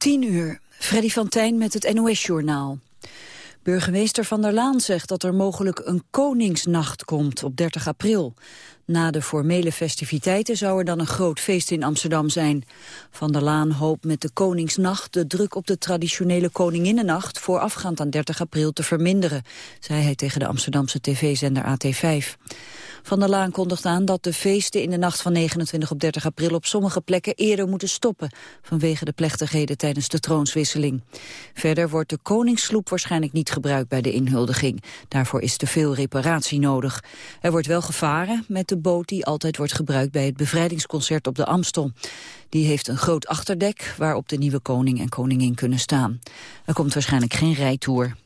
10 uur, Freddy van Tijn met het NOS-journaal. Burgemeester Van der Laan zegt dat er mogelijk een Koningsnacht komt op 30 april. Na de formele festiviteiten zou er dan een groot feest in Amsterdam zijn. Van der Laan hoopt met de Koningsnacht de druk op de traditionele Koninginnennacht voorafgaand aan 30 april te verminderen, zei hij tegen de Amsterdamse tv-zender AT5. Van der Laan kondigt aan dat de feesten in de nacht van 29 op 30 april op sommige plekken eerder moeten stoppen vanwege de plechtigheden tijdens de troonswisseling. Verder wordt de koningssloep waarschijnlijk niet gebruikt bij de inhuldiging. Daarvoor is te veel reparatie nodig. Er wordt wel gevaren met de boot die altijd wordt gebruikt bij het bevrijdingsconcert op de Amstel. Die heeft een groot achterdek waarop de nieuwe koning en koningin kunnen staan. Er komt waarschijnlijk geen rijtour.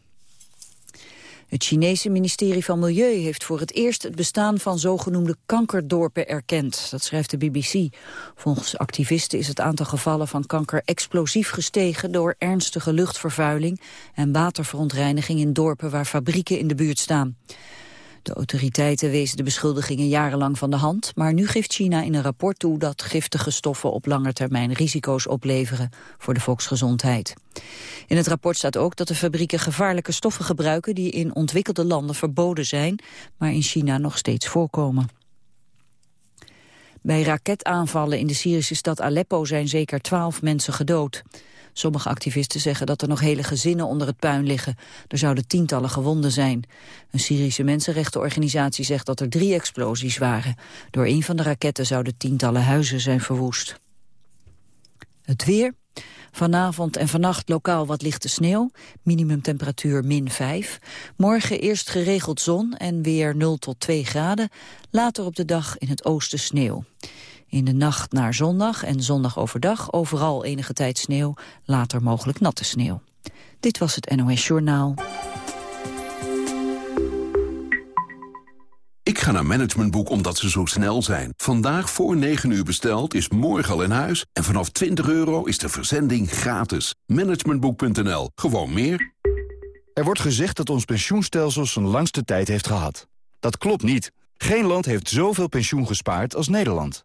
Het Chinese ministerie van Milieu heeft voor het eerst het bestaan van zogenoemde kankerdorpen erkend. Dat schrijft de BBC. Volgens activisten is het aantal gevallen van kanker explosief gestegen door ernstige luchtvervuiling en waterverontreiniging in dorpen waar fabrieken in de buurt staan. De autoriteiten wezen de beschuldigingen jarenlang van de hand, maar nu geeft China in een rapport toe dat giftige stoffen op lange termijn risico's opleveren voor de volksgezondheid. In het rapport staat ook dat de fabrieken gevaarlijke stoffen gebruiken die in ontwikkelde landen verboden zijn, maar in China nog steeds voorkomen. Bij raketaanvallen in de Syrische stad Aleppo zijn zeker twaalf mensen gedood. Sommige activisten zeggen dat er nog hele gezinnen onder het puin liggen. Er zouden tientallen gewonden zijn. Een Syrische mensenrechtenorganisatie zegt dat er drie explosies waren. Door een van de raketten zouden tientallen huizen zijn verwoest. Het weer. Vanavond en vannacht lokaal wat lichte sneeuw. Minimumtemperatuur min 5. Morgen eerst geregeld zon en weer 0 tot 2 graden. Later op de dag in het oosten sneeuw. In de nacht naar zondag en zondag overdag overal enige tijd sneeuw, later mogelijk natte sneeuw. Dit was het NOS Journaal. Ik ga naar Managementboek omdat ze zo snel zijn. Vandaag voor 9 uur besteld is morgen al in huis. En vanaf 20 euro is de verzending gratis. Managementboek.nl. Gewoon meer. Er wordt gezegd dat ons pensioenstelsel zijn langste tijd heeft gehad. Dat klopt niet. Geen land heeft zoveel pensioen gespaard als Nederland.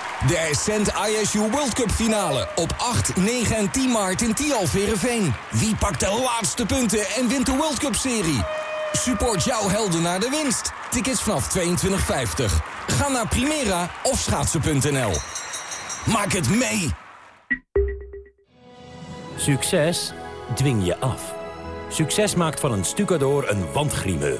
De Ascent ISU World Cup finale op 8, 9 en 10 maart in Tialf Verenveen. Wie pakt de laatste punten en wint de World Cup serie? Support jouw helden naar de winst. Tickets vanaf 22,50. Ga naar Primera of schaatsen.nl. Maak het mee! Succes dwing je af. Succes maakt van een stucador een wandgrimeur.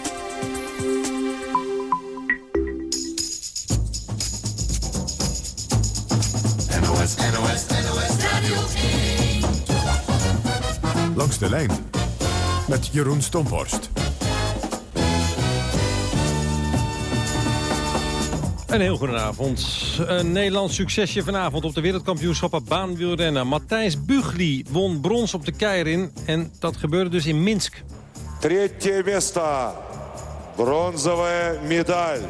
Langs de lijn met Jeroen Stomphorst. Een heel goedenavond. Een Nederlands succesje vanavond op de wereldkampioenschappen baanwielrennen. Matthijs Bugli won brons op de Keirin en dat gebeurde dus in Minsk. Третье место. Бронзовая медаль.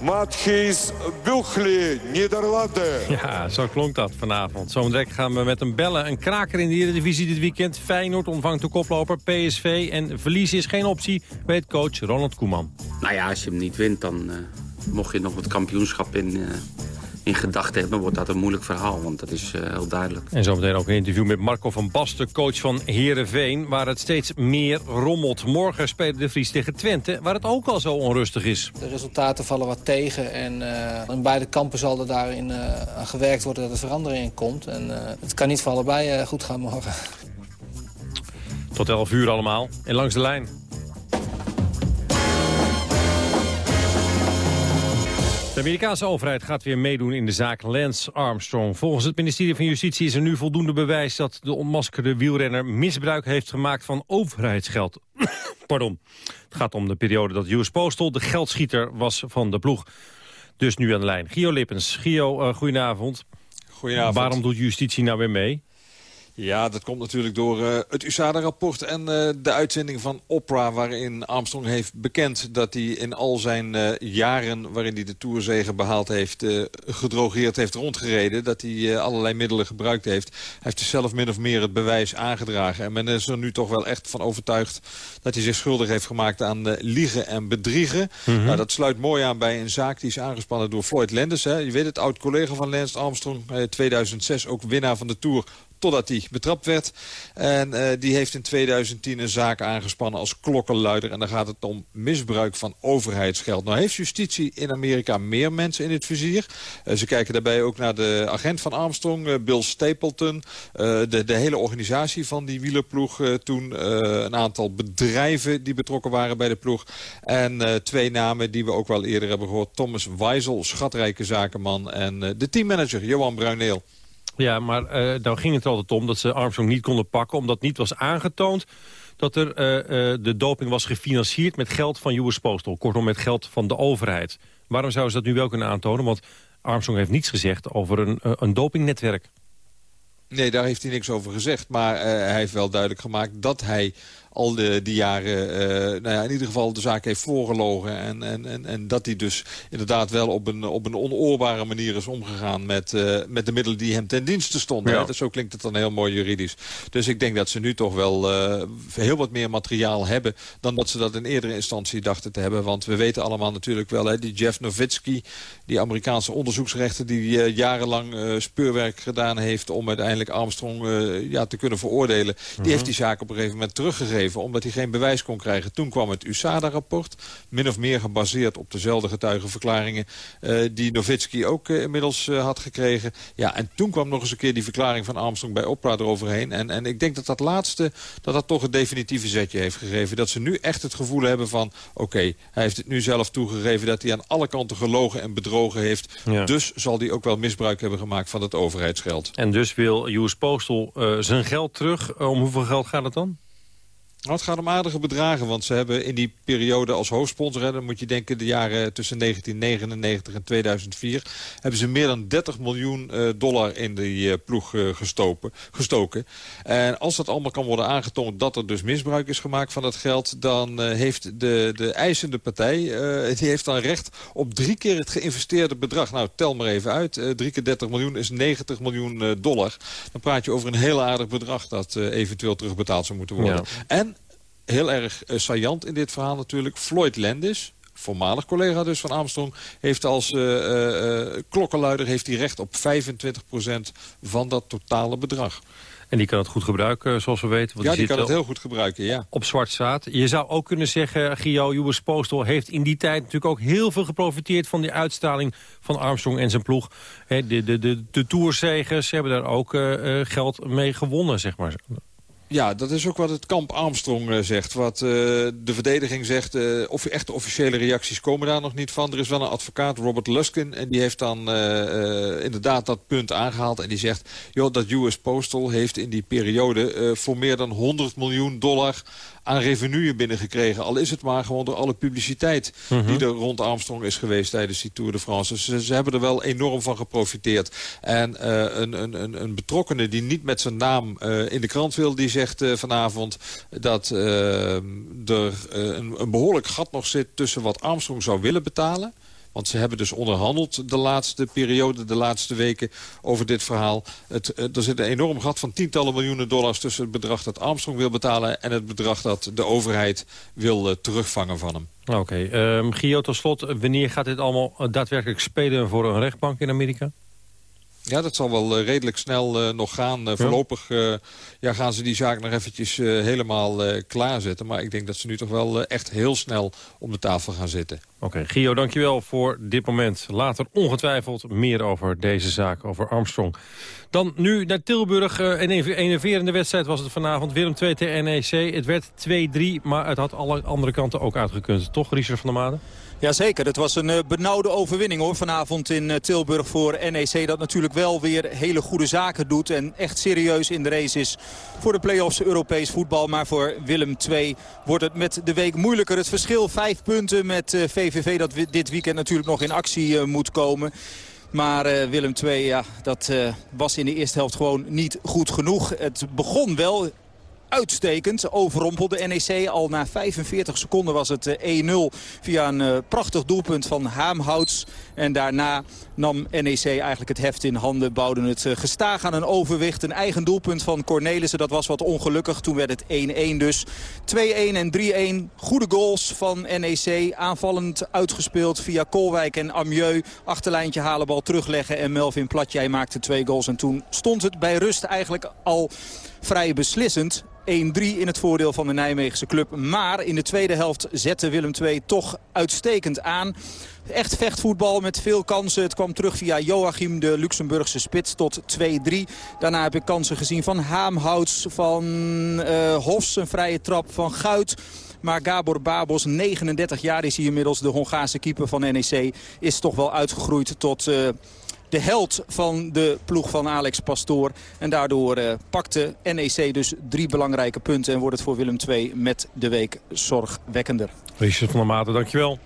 Matthijs Buchli, Nederlanden. Ja, zo klonk dat vanavond. Zo direct gaan we met hem bellen. Een kraker in de Eredivisie dit weekend. Feyenoord ontvangt de koploper PSV. En verliezen is geen optie, weet coach Ronald Koeman. Nou ja, als je hem niet wint, dan uh, mocht je nog het kampioenschap in, uh, in gedachten hebben, wordt dat een moeilijk verhaal. Want dat is heel duidelijk. En zometeen ook een interview met Marco van Basten, coach van Herenveen, waar het steeds meer rommelt. Morgen spelen de Vries tegen Twente, waar het ook al zo onrustig is. De resultaten vallen wat tegen en in beide kampen zal er daarin aan gewerkt worden dat er verandering in komt. En het kan niet voor allebei goed gaan morgen. Tot 11 uur allemaal. En langs de lijn. De Amerikaanse overheid gaat weer meedoen in de zaak Lance Armstrong. Volgens het ministerie van Justitie is er nu voldoende bewijs... dat de onmaskerde wielrenner misbruik heeft gemaakt van overheidsgeld. Pardon. Het gaat om de periode dat US Postal de geldschieter was van de ploeg. Dus nu aan de lijn. Gio Lippens. Gio, uh, goedenavond. Goedenavond. Waarom doet justitie nou weer mee? Ja, dat komt natuurlijk door uh, het USADA-rapport en uh, de uitzending van Oprah... waarin Armstrong heeft bekend dat hij in al zijn uh, jaren... waarin hij de Tourzegen behaald heeft, gedrogeerd heeft rondgereden... dat hij allerlei middelen gebruikt heeft. Hij heeft dus zelf min of meer het bewijs aangedragen. En men is er nu toch wel echt van overtuigd... dat hij zich schuldig heeft gemaakt aan liegen en bedriegen. Mm -hmm. nou, dat sluit mooi aan bij een zaak die is aangespannen door Floyd Landis. Hè. Je weet het, oud-collega van Lance Armstrong. 2006 ook winnaar van de Tour totdat hij betrapt werd. En uh, die heeft in 2010 een zaak aangespannen als klokkenluider. En dan gaat het om misbruik van overheidsgeld. Nou heeft justitie in Amerika meer mensen in het vizier. Uh, ze kijken daarbij ook naar de agent van Armstrong, uh, Bill Stapleton. de, de hele organisatie van die wielerploeg toen. een aantal bedrijven die betrokken waren bij de ploeg. En twee namen die we ook wel eerder hebben gehoord. Thomas Weisel, schatrijke zakenman. En de teammanager Johan Bruineel. Ja, maar uh, ging het altijd om dat ze Armstrong niet konden pakken... omdat niet was aangetoond dat er uh, uh, de doping was gefinancierd met geld van US Postal. Kortom, met geld van de overheid. Waarom zouden ze dat nu wel kunnen aantonen? Want Armstrong heeft niets gezegd over een, een dopingnetwerk. Nee, daar heeft hij niks over gezegd. Maar hij heeft wel duidelijk gemaakt dat hij al de, die jaren uh, nou ja, in ieder geval de zaak heeft voorgelogen. En, en, en, en dat hij dus inderdaad wel op een, op een onoorbare manier is omgegaan... met, uh, met de middelen die hem ten dienste stonden. Ja. Zo klinkt het dan heel mooi juridisch. Dus ik denk dat ze nu toch wel uh, heel wat meer materiaal hebben... dan dat ze dat in eerdere instantie dachten te hebben. Want we weten allemaal natuurlijk wel, hè, die Jeff Nowitzki... die Amerikaanse onderzoeksrechter die jarenlang speurwerk gedaan heeft... om uiteindelijk Armstrong ja, te kunnen veroordelen... die -huh. heeft die zaak op een gegeven moment teruggegeven omdat hij geen bewijs kon krijgen. Toen kwam het USADA-rapport, min of meer gebaseerd op dezelfde getuigenverklaringen... Uh, die Nowitzki ook uh, inmiddels uh, had gekregen. Ja, en toen kwam nog eens een keer die verklaring van Armstrong bij Oprah eroverheen. En, en ik denk dat dat laatste, dat dat toch het definitieve zetje heeft gegeven. Dat ze nu echt het gevoel hebben van... oké, okay, hij heeft het nu zelf toegegeven dat hij aan alle kanten gelogen en bedrogen heeft. Ja. Dus zal hij ook wel misbruik hebben gemaakt van het overheidsgeld. En dus wil US Postal zijn geld terug. Om hoeveel geld gaat het dan? Nou, het gaat om aardige bedragen, want ze hebben in die periode als hoofdsponsor... dan moet je denken de jaren tussen 1999 en 2004... hebben ze meer dan 30 miljoen uh, dollar in die uh, ploeg uh, gestoken, gestoken. En als dat allemaal kan worden aangetoond dat er dus misbruik is gemaakt van dat geld... dan heeft de, de eisende partij die heeft dan recht op drie keer het geïnvesteerde bedrag. Nou, tel maar even uit. drie keer 30 miljoen is 90 miljoen dollar. Dan praat je over een heel aardig bedrag dat eventueel terugbetaald zou moeten worden. Ja. En heel erg uh, saillant in dit verhaal natuurlijk. Floyd Landis, voormalig collega dus van Armstrong... heeft als uh, uh, klokkenluider heeft hij recht op 25% van dat totale bedrag. En die kan het goed gebruiken, zoals we weten. Want ja, die, die kan het heel goed gebruiken, ja. Op zwart staat. Je zou ook kunnen zeggen, Gio, US Postal heeft in die tijd natuurlijk ook heel veel geprofiteerd van die uitstraling van Armstrong en zijn ploeg. He, de, de, de, de Tourzegers hebben daar ook uh, geld mee gewonnen, zeg maar. Ja, dat is ook wat het kamp Armstrong uh, zegt. Wat uh, de verdediging zegt. Uh, of echte officiële reacties komen daar nog niet van. Er is wel een advocaat, Robert Luskin. En die heeft dan inderdaad dat punt aangehaald. En die zegt, joh, dat US Postal heeft in die periode... voor meer dan 100 miljoen dollar aan revenue binnengekregen. Al is het maar gewoon door alle publiciteit -hmm. die er rond Armstrong is geweest tijdens die Tour de France. Dus ze, ze hebben er wel enorm van geprofiteerd. En uh, een, een, een betrokkene die niet met zijn naam uh, in de krant wil, die zegt vanavond dat er een, een behoorlijk gat nog zit tussen wat Armstrong zou willen betalen want ze hebben dus onderhandeld de laatste periode, de laatste weken over dit verhaal. Het, er zit een enorm gat van tientallen miljoenen dollars tussen het bedrag dat Armstrong wil betalen... en het bedrag dat de overheid wil uh, terugvangen van hem. Oké, okay. um, Gio, tot slot, wanneer gaat dit allemaal daadwerkelijk spelen voor een rechtbank in Amerika? Ja, dat zal wel redelijk snel nog gaan. voorlopig ja, gaan ze die zaak nog eventjes helemaal klaarzetten. Maar ik denk dat ze nu toch wel echt heel snel om de tafel gaan zitten. Oké, Gio, dankjewel voor dit moment. Later ongetwijfeld meer over deze zaak, over Armstrong. Dan nu naar Tilburg. Een enerverende wedstrijd was het vanavond. Willem 2 tegen NEC. Het werd 2-3, maar het had alle andere kanten ook uitgekund. Toch, Richard van der Maden? Jazeker, het was een uh, benauwde overwinning hoor vanavond in uh, Tilburg voor NEC. Dat natuurlijk wel weer hele goede zaken doet en echt serieus in de race is voor de play-offs Europees voetbal. Maar voor Willem II wordt het met de week moeilijker. Het verschil vijf punten met VVV dat dit weekend natuurlijk nog in actie moet komen. Maar Willem II, ja, dat was in de eerste helft gewoon niet goed genoeg. Het begon wel uitstekend. Overrompelde NEC al na 45 seconden was het 1-0 eh, via een uh, prachtig doelpunt van Haamhouts. En daarna nam NEC eigenlijk het heft in handen. Bouwden het uh, gestaag aan een overwicht. Een eigen doelpunt van Cornelissen. Dat was wat ongelukkig. Toen werd het 1-1 dus. 2-1 en 3-1. Goede goals van NEC. Aanvallend uitgespeeld via Kolwijk en Amieux. Achterlijntje halen, bal terugleggen. En Melvin Platjij maakte twee goals. En toen stond het bij rust eigenlijk al vrij beslissend. 1-3 in het voordeel van de Nijmeegse club. Maar in de tweede helft zette Willem II toch uitstekend aan. Echt vechtvoetbal met veel kansen. Het kwam terug via Joachim, de Luxemburgse spits, tot 2-3. Daarna heb ik kansen gezien van Haamhouts, van uh, Hofs, een vrije trap van Guit. Maar Gabor Babos, 39 jaar is hij inmiddels, de Hongaarse keeper van NEC... is toch wel uitgegroeid tot... Uh, de held van de ploeg van Alex Pastoor. En daardoor uh, pakte NEC dus drie belangrijke punten. En wordt het voor Willem II met de week zorgwekkender. Richard van der Maten, dankjewel.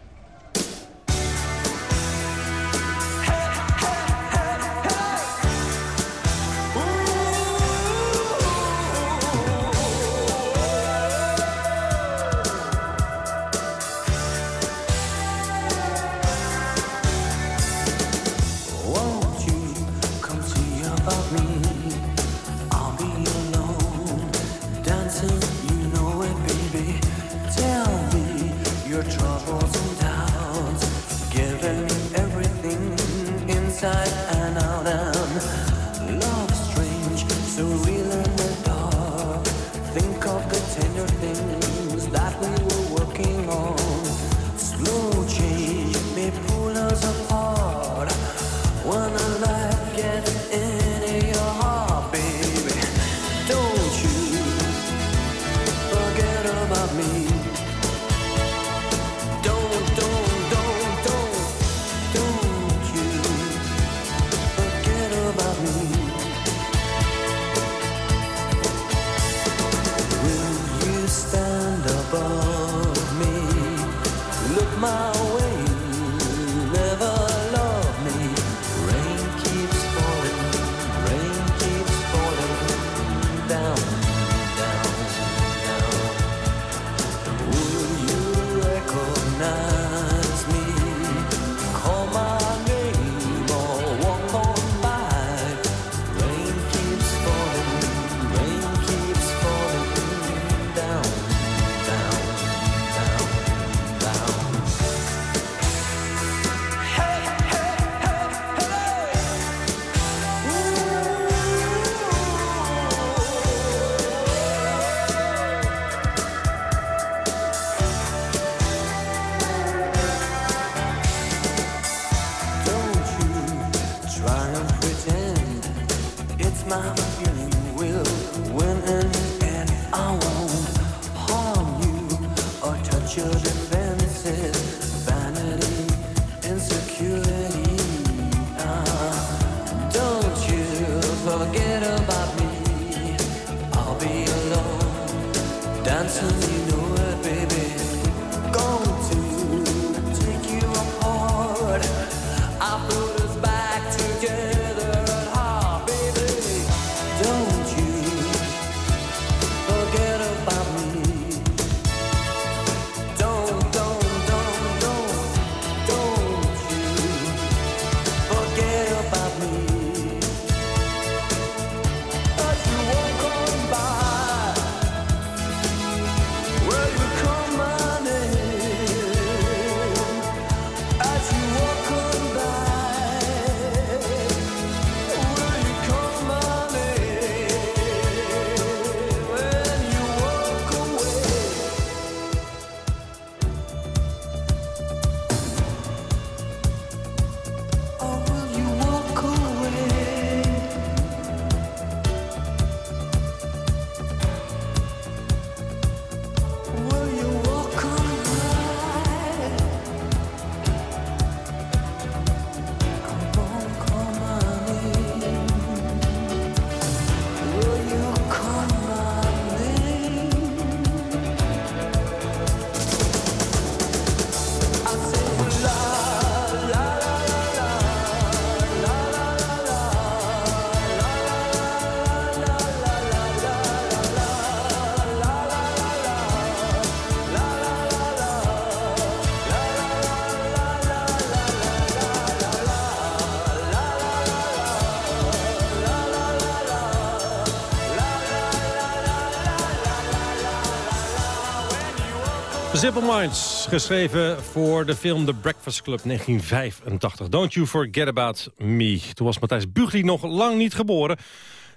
Simple Minds, geschreven voor de film The Breakfast Club 1985. Don't you forget about me. Toen was Matthijs Bugli nog lang niet geboren.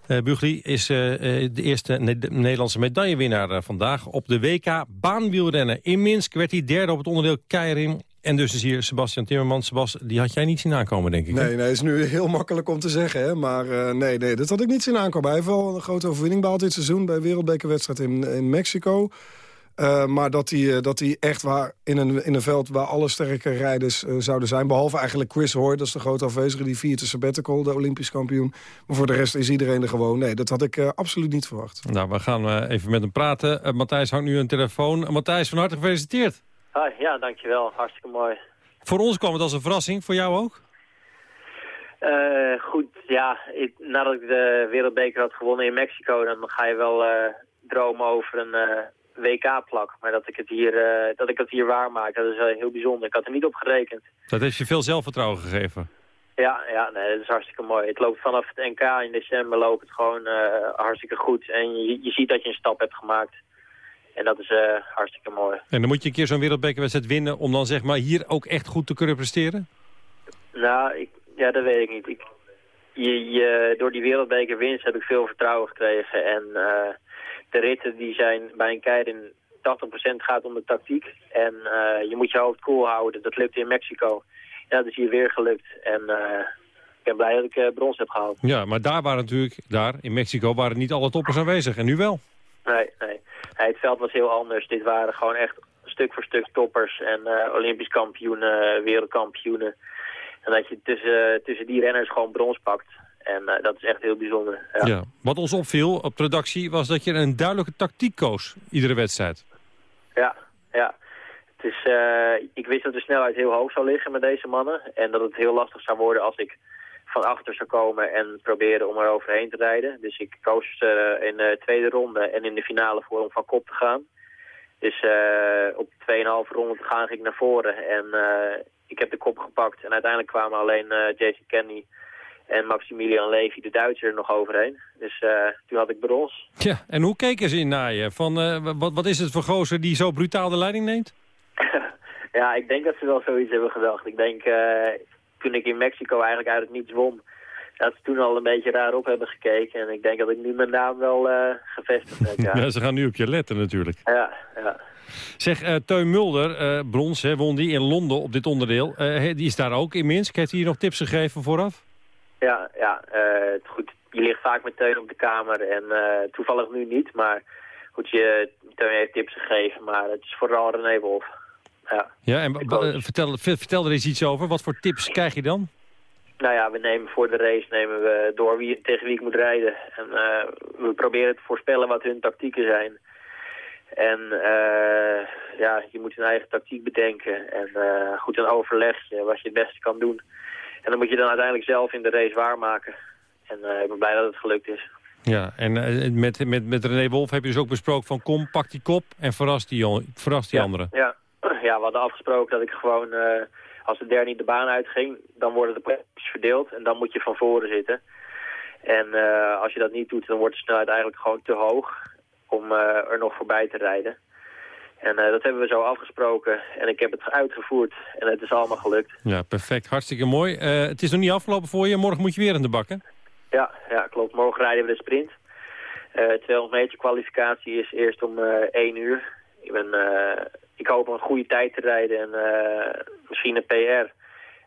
Uh, Bugli is uh, de eerste ne Nederlandse medaillewinnaar vandaag op de WK baanwielrennen. In Minsk werd hij derde op het onderdeel Keirin. En dus is hier Sebastian Timmermans. Sebas, die had jij niet zien aankomen, denk ik. Nee, nee, is nu heel makkelijk om te zeggen. Hè? Maar nee, nee, dat had ik niet zien aankomen. Hij heeft wel een grote overwinning behaald dit seizoen... bij wereldbekerwedstrijd in, in Mexico. Uh, maar dat hij, uh, dat hij echt waar, in, een, in een veld waar alle sterke rijders uh, zouden zijn... behalve eigenlijk Chris Hoy, dat is de grote afwezige... die viert de sabbatical, de Olympisch kampioen. Maar voor de rest is iedereen er gewoon. Nee, dat had ik absoluut niet verwacht. Nou, we gaan even met hem praten. Matthijs hangt nu een telefoon. Matthijs, van harte gefeliciteerd. Hi, ja, dankjewel. Hartstikke mooi. Voor ons kwam het als een verrassing, voor jou ook? goed, ja. Ik, nadat ik de wereldbeker had gewonnen in Mexico... dan ga je wel dromen over een WK-plak. Maar dat ik, het hier, uh, dat ik het hier waarmaak, dat is heel bijzonder. Ik had er niet op gerekend. Dat heeft je veel zelfvertrouwen gegeven? Ja, ja nee, dat is hartstikke mooi. Het loopt vanaf het NK in december loopt het gewoon uh, hartstikke goed. En je, je ziet dat je een stap hebt gemaakt. En dat is hartstikke mooi. En dan moet je een keer zo'n wereldbekerwedstrijd winnen... om dan zeg maar hier ook echt goed te kunnen presteren? Nou, ik, ja, dat weet ik niet. Ik, je, je, door die wereldbekerwinst heb ik veel vertrouwen gekregen. En de ritten die zijn bij een keirin 80% gaat om de tactiek. En uh, je moet je hoofd koel cool houden. Dat lukte in Mexico. Ja, dat is hier weer gelukt. En uh, ik ben blij dat ik uh, brons heb gehaald. Ja, maar daar waren natuurlijk, daar in Mexico waren niet alle toppers aanwezig. En nu wel? Nee, nee. nee het veld was heel anders. Dit waren gewoon echt stuk voor stuk toppers. En Olympisch kampioenen, wereldkampioenen. En dat je tussen, tussen die renners gewoon brons pakt. En uh, dat is echt heel bijzonder. Ja. ja. Wat ons opviel op de redactie was dat je een duidelijke tactiek koos, iedere wedstrijd. Ja, ja. Het is, uh, ik wist dat de snelheid heel hoog zou liggen met deze mannen. En dat het heel lastig zou worden als ik van achter zou komen en proberen om er overheen te rijden. Dus ik koos uh, in de tweede ronde en in de finale voor om van kop te gaan. Dus op 2,5 ronde te gaan ging ik naar voren en ik heb de kop gepakt. En uiteindelijk kwamen alleen Jason Kenny en Maximilian Levy, de Duitser, er nog overheen. Dus uh, toen had ik brons. Ja, en hoe keken ze in naar je? Van, uh, wat, wat is het voor gozer die zo brutaal de leiding neemt? ja, ik denk dat ze wel zoiets hebben gedacht. Ik denk, uh, toen ik in Mexico eigenlijk uit het niets won... dat ze toen al een beetje raar op hebben gekeken. En ik denk dat ik nu mijn naam wel gevestigd heb, ja. ja. Ze gaan nu op je letten natuurlijk. Ja, ja. Zeg, Teun Mulder, brons, hè, won die in Londen op dit onderdeel. Die is daar ook in Minsk. Heeft hij je nog tips gegeven vooraf? Ja, ja uh, goed. Je ligt vaak met Teun op de kamer en uh, toevallig nu niet, maar goed, je, Teun heeft tips gegeven, maar het is vooral René Wolf. Ja, ja en vertel, vertel er eens iets over. Wat voor tips krijg je dan? Nou ja, we nemen voor de race nemen we door wie, tegen wie ik moet rijden. En uh, we proberen te voorspellen wat hun tactieken zijn. En uh, ja, je moet een eigen tactiek bedenken. En uh, goed, een overleg wat je het beste kan doen. En dan moet je dan uiteindelijk zelf in de race waarmaken. En uh, ik ben blij dat het gelukt is. Ja, en uh, met, met, met René Wolf heb je dus ook besproken van kom, pak die kop en verras die, verras die ja, anderen. Ja. ja, we hadden afgesproken dat ik gewoon, uh, als de derde niet de baan uitging, dan worden de plekjes verdeeld en dan moet je van voren zitten. En als je dat niet doet, dan wordt de snelheid eigenlijk gewoon te hoog om er nog voorbij te rijden. En uh, dat hebben we zo afgesproken en ik heb het uitgevoerd en het is allemaal gelukt. Ja, perfect. Hartstikke mooi. Uh, het is nog niet afgelopen voor je. Morgen moet je weer in de bakken. Ja, ja klopt. Morgen rijden we de sprint. Uh, 200 meter kwalificatie is eerst om 1 uur. Ik, ben, ik hoop een goede tijd te rijden en misschien een PR.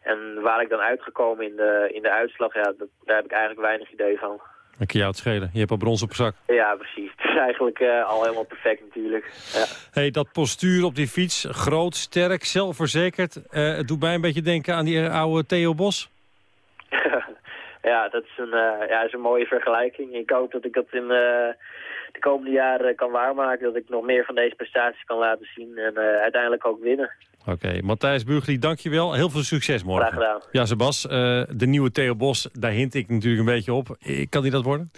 En waar ik dan uitgekomen in de, in de uitslag, ja, dat, daar heb ik eigenlijk weinig idee van. Dan kan jou het schelen. Je hebt al brons op zak. Ja, precies. Het is eigenlijk uh, al helemaal perfect natuurlijk. Ja. Hey, dat postuur op die fiets, groot, sterk, zelfverzekerd. Uh, het doet mij een beetje denken aan die oude Theo Bos. ja, dat is een, uh, ja, is een mooie vergelijking. Ik hoop dat ik dat in de komende jaren kan waarmaken. Dat ik nog meer van deze prestaties kan laten zien en uiteindelijk ook winnen. Oké, okay. Matthijs Burgli, dankjewel. Heel veel succes morgen. Graag gedaan. Ja, Sebas, uh, de nieuwe Theo Bos, daar hint ik natuurlijk een beetje op. Kan hij dat worden?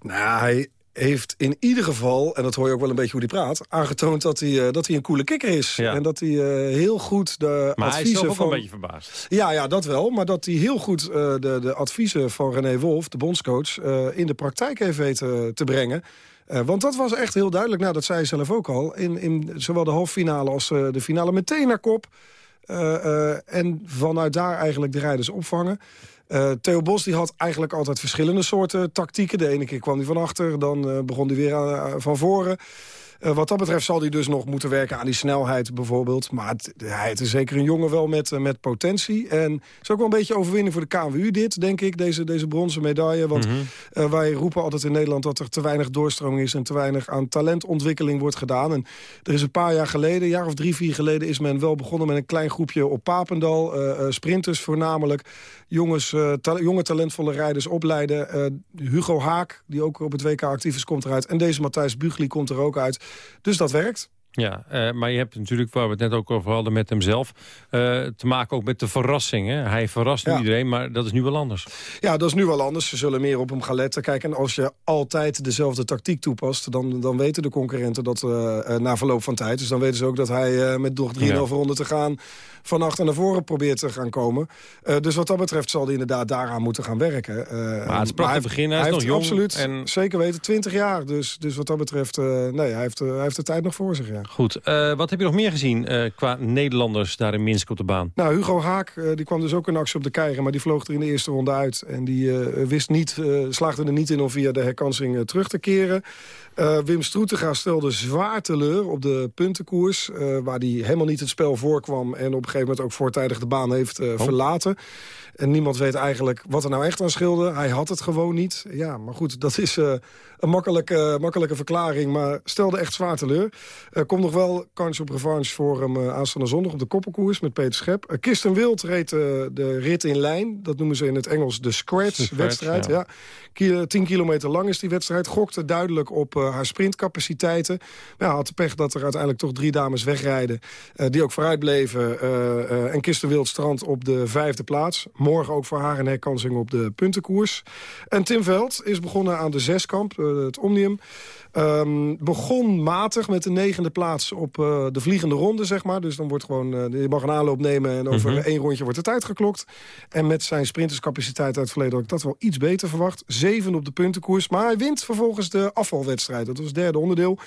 Nou, hij heeft in ieder geval, en dat hoor je ook wel een beetje hoe hij praat... aangetoond dat hij, uh, dat hij een coole kikker is. Ja. En dat hij uh, heel goed de maar adviezen hij is ook van... een beetje verbaasd. Ja, ja, dat wel. Maar dat hij heel goed de, de adviezen van René Wolf, de bondscoach... in de praktijk heeft weten te brengen. Uh, want dat was echt heel duidelijk, nou dat zei je zelf ook al... in, in zowel de halffinale als uh, de finale meteen naar kop. Uh, en vanuit daar eigenlijk de rijders opvangen. Theo Bos die had eigenlijk altijd verschillende soorten tactieken. De ene keer kwam hij van achter, dan begon hij weer aan, van voren... Uh, wat dat betreft zal hij dus nog moeten werken aan die snelheid bijvoorbeeld. Maar het, hij is zeker een jongen wel met, uh, met potentie. En het is ook wel een beetje overwinning voor de KWU dit, denk ik. Deze, deze bronzen medaille. Want mm -hmm. uh, wij roepen altijd in Nederland dat er te weinig doorstroming is... en te weinig aan talentontwikkeling wordt gedaan. En er is een paar jaar geleden, een jaar of drie, vier geleden... is men wel begonnen met een klein groepje op Papendal. sprinters voornamelijk. Jongens, ta jonge talentvolle rijders opleiden. Hugo Haak, die ook op het WK actief is, komt eruit. En deze Matthijs Bugli komt er ook uit. Dus dat werkt. Ja, uh, maar je hebt natuurlijk, waar we het net ook over hadden met hemzelf... Uh, te maken ook met de verrassing. Hè? Hij verrast nu ja. iedereen, maar dat is nu wel anders. Ja, dat is nu wel anders. Ze zullen meer op hem gaan letten. Kijk, en als je altijd dezelfde tactiek toepast... dan, dan weten de concurrenten dat uh, na verloop van tijd. Dus dan weten ze ook dat hij met nog 3,5 ja. ronden te gaan... van achter naar voren probeert te gaan komen. dus wat dat betreft zal hij inderdaad daaraan moeten gaan werken. maar het is prachtig begin, hij is nog jong. Absoluut, en... zeker weten, 20 jaar. Dus, dus wat dat betreft, nee, hij heeft, hij heeft de tijd nog voor zich, ja. Goed, wat heb je nog meer gezien qua Nederlanders daar in Minsk op de baan? Nou, Hugo Haak die kwam dus ook in actie op de keiger... maar die vloog er in de eerste ronde uit. En die wist niet, slaagde er niet in om via de herkansing terug te keren. Wim Stroetega stelde zwaar teleur op de puntenkoers... waar hij helemaal niet het spel voorkwam... en op een gegeven moment ook voortijdig de baan heeft oh. verlaten. En niemand weet eigenlijk wat er nou echt aan scheelde. Hij had het gewoon niet. Ja, maar goed, dat is een makkelijke, makkelijke verklaring. Maar stelde echt zwaar teleur. Er komt nog wel kans op revanche voor hem aanstaande zondag op de koppelkoers met Peter Schep. Kirsten Wild reed de rit in lijn. Dat noemen ze in het Engels de scratch-wedstrijd. Ja. ja. 10 kilometer lang is die wedstrijd. Gokte duidelijk op haar sprintcapaciteiten. Maar ja, had de pech dat er uiteindelijk toch drie dames wegrijden. die ook vooruit bleven. en Kirsten Wild strand op de vijfde plaats morgen ook voor haar een herkansing op de puntenkoers. En Tim Veld is begonnen aan de zeskamp, het Omnium. Um, begon matig met de negende plaats op uh, de vliegende ronde, zeg maar. Dus dan wordt gewoon, uh, je mag een aanloop nemen en over mm -hmm. één rondje wordt de tijd geklokt. En met zijn sprinterscapaciteit uit het verleden had ik dat wel iets beter verwacht. Zeven op de puntenkoers, maar hij wint vervolgens de afvalwedstrijd. Dat was het derde onderdeel.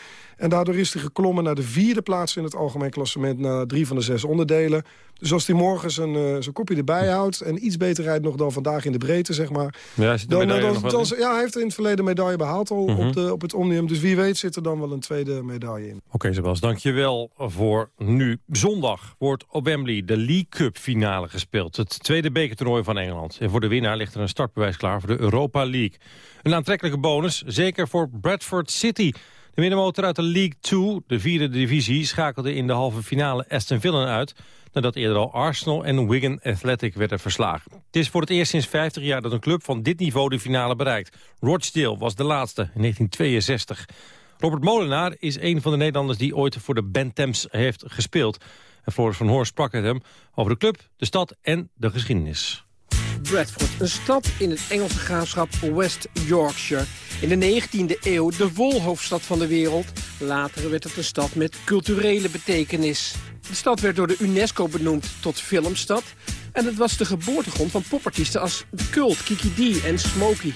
En daardoor is hij geklommen naar de vierde plaats in het algemeen klassement... na drie van de zes onderdelen. Dus als hij morgen zijn, uh, zijn kopje erbij houdt... en iets beter rijdt nog dan vandaag in de breedte, zeg maar... Ja, dan, dan, dan, ja hij heeft in het verleden medaille behaald al mm -hmm. op, de, op het Omnium. Dus wie weet zit er dan wel een tweede medaille in. Oké, okay, Sebas, dankjewel voor nu. Zondag wordt op Wembley de League Cup finale gespeeld. Het tweede bekertoernooi van Engeland. En voor de winnaar ligt er een startbewijs klaar voor de Europa League. Een aantrekkelijke bonus, zeker voor Bradford City... De middenmotor uit de League 2, de vierde divisie, schakelde in de halve finale Aston Villa uit... nadat eerder al Arsenal en Wigan Athletic werden verslagen. Het is voor het eerst sinds 50 jaar dat een club van dit niveau de finale bereikt. Rochdale was de laatste in 1962. Robert Molenaar is een van de Nederlanders die ooit voor de Benthams heeft gespeeld. En Floris van Hoor sprak met hem over de club, de stad en de geschiedenis. Bradford, een stad in het Engelse graafschap West Yorkshire. In de 19e eeuw de wolhoofdstad van de wereld. Later werd het een stad met culturele betekenis. De stad werd door de UNESCO benoemd tot filmstad. En het was de geboortegrond van popartiesten als Cult, Kiki D en Smokey.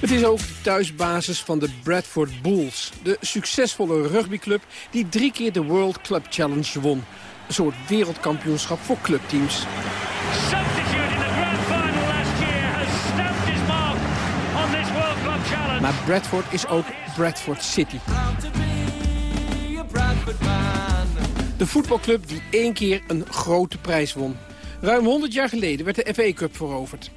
Het is ook de thuisbasis van de Bradford Bulls. De succesvolle rugbyclub die drie keer de World Club Challenge won. Een soort wereldkampioenschap voor clubteams. Maar Bradford is ook Bradford City. De voetbalclub die één keer een grote prijs won. Ruim 100 jaar geleden werd de FA Cup veroverd.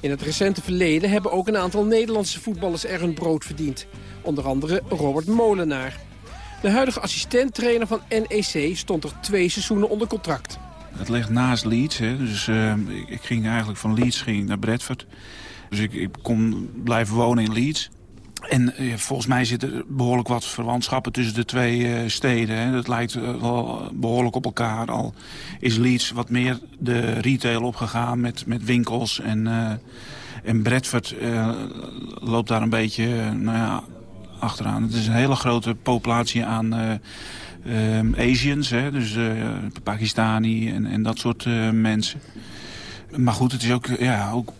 In het recente verleden hebben ook een aantal Nederlandse voetballers er hun brood verdiend. Onder andere Robert Molenaar. De huidige assistent-trainer van NEC stond er twee seizoenen onder contract. Het ligt naast Leeds, hè. dus uh, ik, ging eigenlijk van Leeds ging naar Bradford. Dus ik, ik kon blijven wonen in Leeds. En uh, volgens mij zit er behoorlijk wat verwantschappen tussen de twee uh, steden. Hè. Dat lijkt wel behoorlijk op elkaar. Al is Leeds wat meer de retail opgegaan met, met winkels. En, en Bradford loopt daar een beetje nou ja, achteraan. Het is een hele grote populatie aan um, Asians, hè, dus uh, Pakistani en, en dat soort uh, mensen. Maar goed, het is ook, ja, ook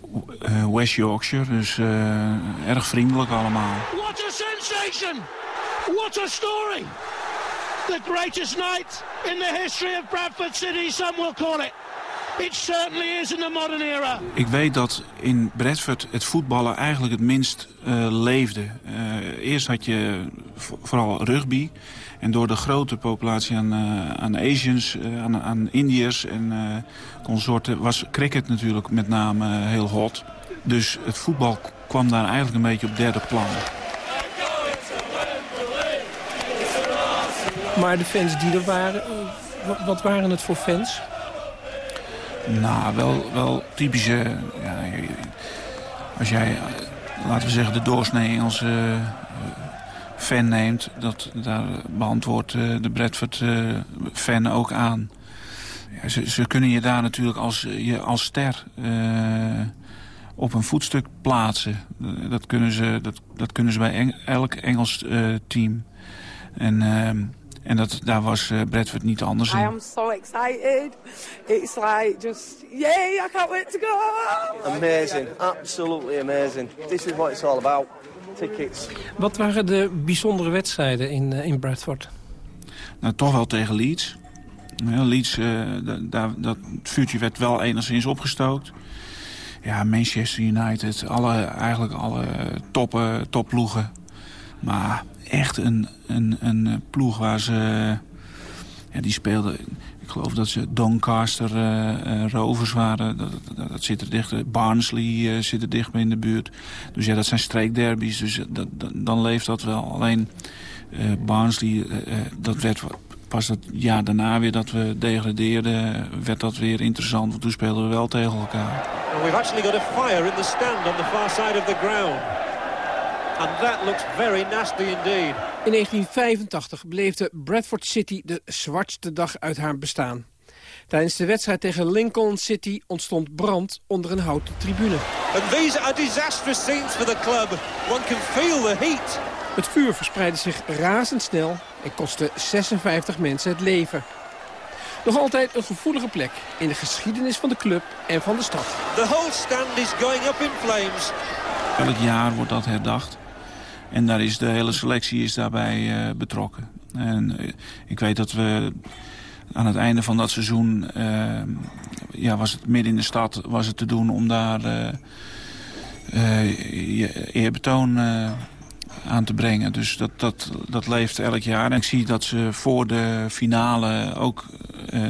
uh, West Yorkshire, dus uh, erg vriendelijk allemaal. What a sensation! What a story! The greatest night in the history of Bradford City, some will call it. It certainly is in the modern era. Ik weet dat in Bradford het voetballen eigenlijk het minst uh, leefde. Uh, eerst had je vooral rugby. En door de grote populatie aan, uh, aan Asians, aan, aan Indiërs en consorten... was cricket natuurlijk met name heel hot. Dus het voetbal kwam daar eigenlijk een beetje op derde plan. Maar de fans die er waren, wat waren het voor fans? Nou, wel, wel typische... Ja, als jij, laten we zeggen, de doorsnee Engelse uh, fan neemt... Dat, daar beantwoordt uh, de Bradford-fan uh, ook aan. Ja, ze, ze, kunnen je daar natuurlijk als, je als ster op een voetstuk plaatsen. Dat kunnen ze, dat, dat kunnen ze bij elk Engels team. En ehm, en dat, daar was uh, Bradford niet anders in. I am so excited. It's like just, yay, I can't wait to go. Amazing, absolutely amazing. This is what it's all about. Tickets. Wat waren de bijzondere wedstrijden in, uh, in Bradford? Nou, toch wel tegen Leeds. Ja, Leeds, uh, daar, dat vuurtje werd wel enigszins opgestookt. Ja, Manchester United, alle, eigenlijk alle toppen, topploegen. Maar echt een, een, een ploeg waar ze... Ja, die speelden... Ik geloof dat ze Doncaster uh, Rovers waren. Dat, dat, dat, zit er dicht. Barnsley zit er dicht bij in de buurt. Dus ja, dat zijn streekderbies. Dus dat, dat, dan leeft dat wel. Alleen Barnsley, dat werd pas het jaar daarna weer dat we degradeerden, werd dat weer interessant. Want toen speelden we wel tegen elkaar. We've actually got a fire in the stand on the far side of the ground. And that looks very nasty indeed. In 1985 beleefde Bradford City de zwartste dag uit haar bestaan. Tijdens de wedstrijd tegen Lincoln City ontstond brand onder een houten tribune. And these are disastrous scenes for the club. One can feel the heat. Het vuur verspreidde zich razendsnel en kostte 56 mensen het leven. Nog altijd een gevoelige plek in de geschiedenis van de club en van de stad. The whole stand is going up in flames. Elk jaar wordt dat herdacht. En daar is de hele selectie is daarbij uh, betrokken. En uh, ik weet dat we aan het einde van dat seizoen... Uh, ja, was het midden in de stad was het te doen om daar eerbetoon aan te brengen. Dus dat, dat, dat leeft elk jaar. En ik zie dat ze voor de finale ook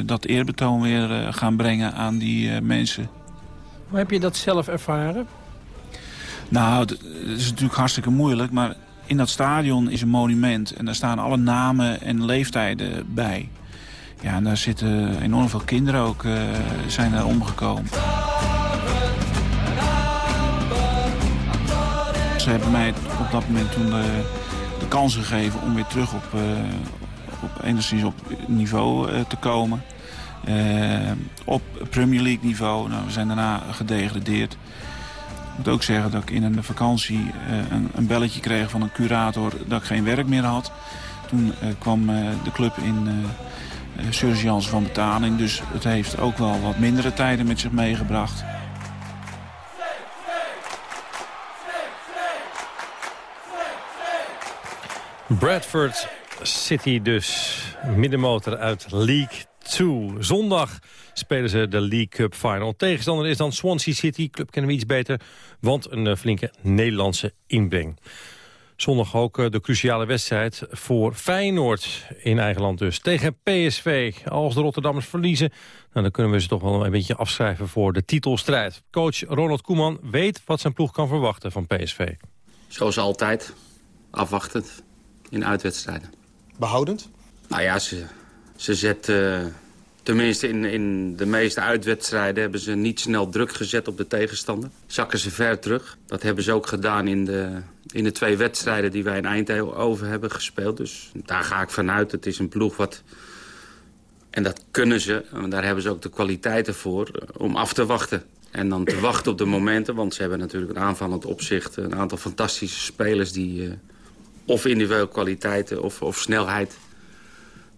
dat eerbetoon weer gaan brengen aan die mensen. Hoe heb je dat zelf ervaren? Nou, het is natuurlijk hartstikke moeilijk, maar in dat stadion is een monument. En daar staan alle namen en leeftijden bij. Ja, en daar zitten enorm veel kinderen ook, uh, zijn daar omgekomen. Ze hebben mij op dat moment toen de, de kans gegeven om weer terug op, uh, op enigszins op niveau uh, te komen. op Premier League niveau. Nou, we zijn daarna gedegradeerd. Ik moet ook zeggen dat ik in een vakantie uh, een, een, belletje kreeg van een curator dat ik geen werk meer had. Toen uh, kwam uh, de club in surgeance van betaling. Dus het heeft ook wel wat mindere tijden met zich meegebracht. Bradford City dus, middenmotor uit League 2. Zondag spelen ze de League Cup Final. Tegenstander is dan Swansea City. Club kennen we iets beter, want een eh, flinke Nederlandse inbreng. Zondag ook eh, de cruciale wedstrijd voor Feyenoord in eigen land dus. Tegen PSV. Als de Rotterdammers verliezen, nou, dan kunnen we ze toch wel een beetje afschrijven voor de titelstrijd. Coach Ronald Koeman weet wat zijn ploeg kan verwachten van PSV. Zoals altijd, afwachtend in uitwedstrijden. Behoudend? Nou ja, ze, ze zetten Tenminste, in, in de meeste uitwedstrijden hebben ze niet snel druk gezet op de tegenstander. Zakken ze ver terug. Dat hebben ze ook gedaan in de, in de twee wedstrijden die wij in Eindhoven hebben gespeeld. Dus daar ga ik vanuit. Het is een ploeg wat... En dat kunnen ze, en daar hebben ze ook de kwaliteiten voor, eh, om af te wachten. En dan te wachten op de momenten, want ze hebben natuurlijk een aanvallend opzicht. Een aantal fantastische spelers die uh, of individuele kwaliteiten of, of snelheid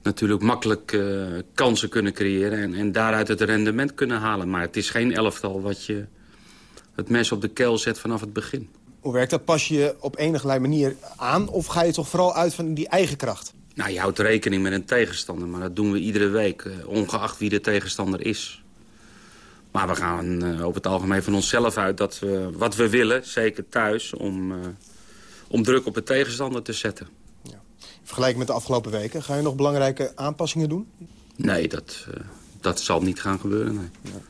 natuurlijk makkelijk uh, kansen kunnen creëren... En, en daaruit het rendement kunnen halen. Maar het is geen elftal wat je het mes op de keel zet vanaf het begin. Hoe werkt dat? Pas je op enige manier aan of ga je toch vooral uit van die eigen kracht? Nou, je houdt rekening met een tegenstander, maar dat doen we iedere week. Uh, ongeacht wie de tegenstander is. Maar we gaan uh, over het algemeen van onszelf uit dat we wat we willen, zeker thuis... om, uh, om druk op de tegenstander te zetten. Vergelijk met de afgelopen weken, ga je nog belangrijke aanpassingen doen? Nee, dat, dat zal niet gaan gebeuren, nee. Ja.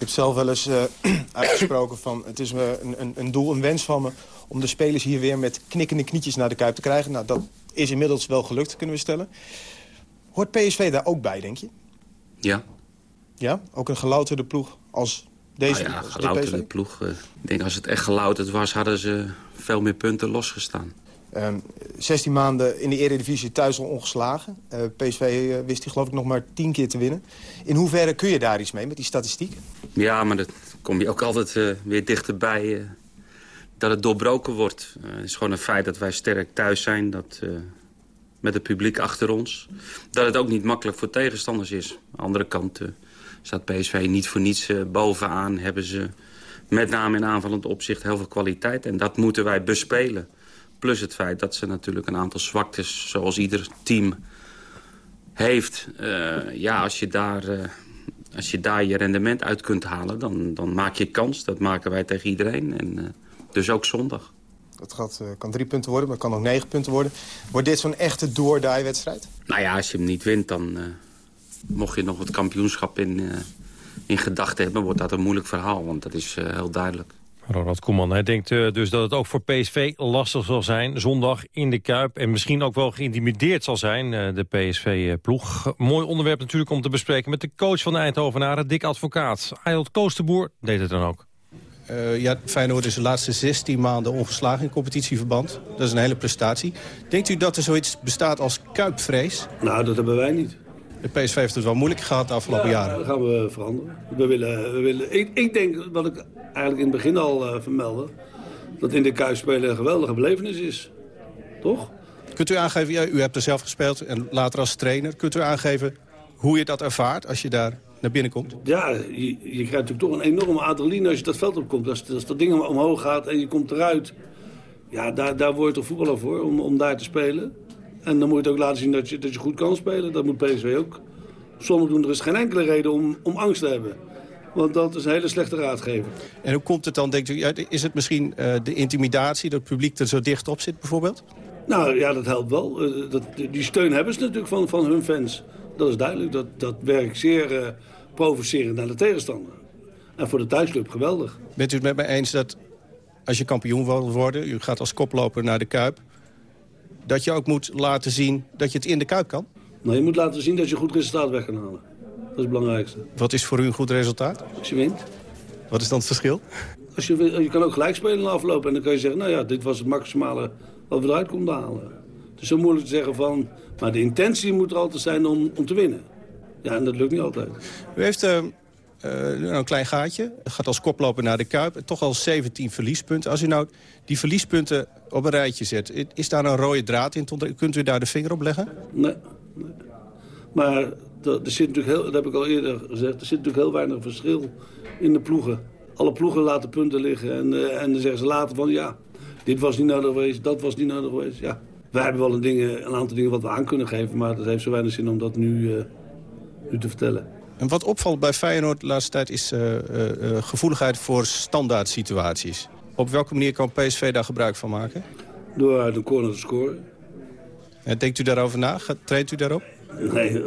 Ik heb zelf wel eens uitgesproken van... het is een, een, een doel, een wens van me... om de spelers hier weer met knikkende knietjes naar de Kuip te krijgen. Nou, dat is inmiddels wel gelukt, kunnen we stellen. Hoort PSV daar ook bij, denk je? Ja. Ja? Ook een gelouterde ploeg als deze? Nou ja, gelouterde ploeg. ik denk als het echt gelouterd was, hadden ze veel meer punten losgestaan. Um, 16 maanden in de Eredivisie thuis al ongeslagen. Uh, PSV uh, wist hij geloof ik nog maar 10 keer te winnen. In hoeverre kun je daar iets mee met die statistiek? Ja, maar dan kom je ook altijd uh, weer dichterbij dat het doorbroken wordt. het is gewoon een feit dat wij sterk thuis zijn. Dat, met het publiek achter ons. Dat het ook niet makkelijk voor tegenstanders is. Aan de andere kant staat PSV niet voor niets bovenaan. Hebben ze met name in aanvallend opzicht heel veel kwaliteit. En dat moeten wij bespelen. Plus het feit dat ze natuurlijk een aantal zwaktes, zoals ieder team heeft. Uh, ja, als je, daar, uh, als je daar je rendement uit kunt halen, dan, dan maak je kans. Dat maken wij tegen iedereen. En uh, dus ook zondag. Het gaat, kan drie punten worden, maar het kan ook negen punten worden. Wordt dit zo'n echte door-die-wedstrijd? Nou ja, als je hem niet wint, dan mocht je nog het kampioenschap in, in gedachten hebben... wordt dat een moeilijk verhaal, want dat is heel duidelijk. Ronald Koeman, hij denkt uh, dus dat het ook voor PSV lastig zal zijn. Zondag in de Kuip en misschien ook wel geïntimideerd zal zijn, uh, de PSV-ploeg. Mooi onderwerp natuurlijk om te bespreken met de coach van de Eindhovenaren, Dick Advocaat. Ayot Koosterboer deed het dan ook. Uh, ja, Feyenoord is de laatste 16 maanden ongeslagen in competitieverband. Dat is een hele prestatie. Denkt u dat er zoiets bestaat als kuipvrees? Nou, dat hebben wij niet. De PSV heeft het wel moeilijk gehad de afgelopen ja, jaren. Dat gaan we veranderen. We willen, we willen, ik, ik denk, wat ik eigenlijk in het begin al uh, vermeldde... dat in de Kuip spelen een geweldige belevenis is. Toch? Kunt u aangeven, ja, u hebt er zelf gespeeld en later als trainer... kunt u aangeven hoe je dat ervaart als je daar naar binnen komt? Ja, je, je krijgt natuurlijk toch een enorme adrenaline als je dat veld opkomt. Als, als dat ding omhoog gaat en je komt eruit... Ja, daar, daar word je toch voetballer voor, om, om daar te spelen. En dan moet je het ook laten zien dat je, dat je goed kan spelen. Dat moet PSV ook. Sommigen doen er is geen enkele reden om, om angst te hebben. Want dat is een hele slechte raadgever. En hoe komt het dan, denkt u? Is het misschien uh, de intimidatie, dat het publiek er zo dicht op zit bijvoorbeeld? Nou ja, dat helpt wel. Uh, dat, die steun hebben ze natuurlijk van, van hun fans. Dat is duidelijk. Dat, dat werkt zeer uh, provocerend naar de tegenstander. En voor de thuisclub geweldig. Bent u het met mij eens dat als je kampioen wil worden... u gaat als koploper naar de Kuip dat je ook moet laten zien dat je het in de Kuip kan? Nou, je moet laten zien dat je goed resultaat weg kan halen. Dat is het belangrijkste. Wat is voor u een goed resultaat? Als je wint. Wat is dan het verschil? Als je, je kan ook gelijk spelen na afloop. En dan kan je zeggen, nou ja, dit was het maximale wat we eruit konden halen. Het is zo moeilijk te zeggen van... Maar de intentie moet er altijd zijn om, om te winnen. Ja, en dat lukt niet altijd. U heeft uh, uh, een klein gaatje. Gaat als koploper naar de Kuip. Toch al 17 verliespunten. Als u nou die verliespunten op een rijtje zet... is daar een rode draad in? Kunt u daar de vinger op leggen? Nee. nee. Maar er zit natuurlijk heel, dat heb ik al eerder gezegd... er zit natuurlijk heel weinig verschil in de ploegen. Alle ploegen laten punten liggen. En, uh, en dan zeggen ze later van... ja, dit was niet nodig geweest, dat was niet nodig geweest. Ja, wij hebben wel een, een aantal dingen wat we aan kunnen geven... maar dat heeft zo weinig zin om dat nu, nu te vertellen. En wat opvalt bij Feyenoord de laatste tijd is uh, uh, gevoeligheid voor standaard situaties. Op welke manier kan PSV daar gebruik van maken? Door uit een corner te scoren. En denkt u daarover na? Traint u daarop? Nee,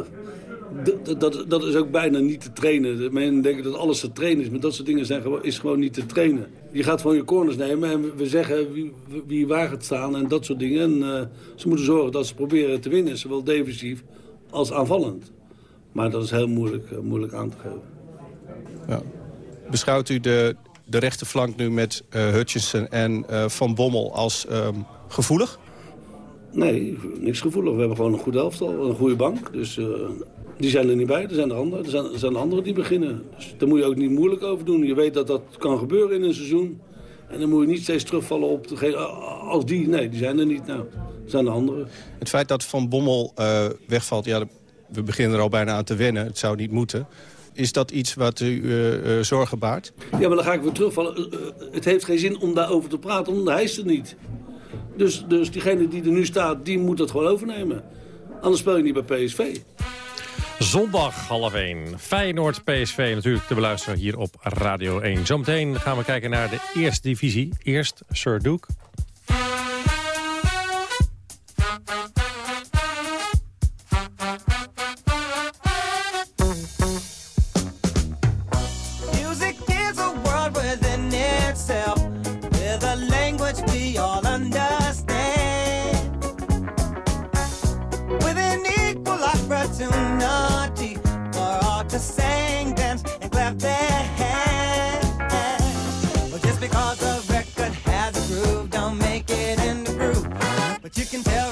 dat, dat, dat is ook bijna niet te trainen. Men denkt dat alles te trainen is, maar dat soort dingen zijn, is gewoon niet te trainen. Je gaat gewoon je corners nemen en we zeggen wie, wie waar gaat staan en dat soort dingen. En uh, ze moeten zorgen dat ze proberen te winnen, zowel defensief als aanvallend. Maar dat is heel moeilijk, uh, moeilijk aan te geven. Ja. Beschouwt u de, de rechterflank nu met uh, Hutchinson en uh, Van Bommel als um, gevoelig? Nee, niks gevoelig. We hebben gewoon een goede elftal, een goede bank. Dus uh, die zijn er niet bij. Er zijn er anderen. Er zijn, er zijn anderen die beginnen. Dus daar moet je ook niet moeilijk over doen. Je weet dat dat kan gebeuren in een seizoen. En dan moet je niet steeds terugvallen op degene als die. Nee, die zijn er niet. Nou, zijn de anderen. Het feit dat Van Bommel wegvalt, ja, we beginnen er al bijna aan te wennen. Het zou niet moeten. Is dat iets wat u uh, uh, zorgen baart? Ja, maar dan ga ik weer terugvallen. het heeft geen zin om daarover te praten, omdat hij is er niet. Dus, dus diegene die er nu staat, die moet het gewoon overnemen. Anders speel je niet bij PSV. Zondag half 1. Feyenoord PSV natuurlijk te beluisteren hier op Radio 1. Zometeen gaan we kijken naar de eerste divisie. Eerst Sir Duke. can tell.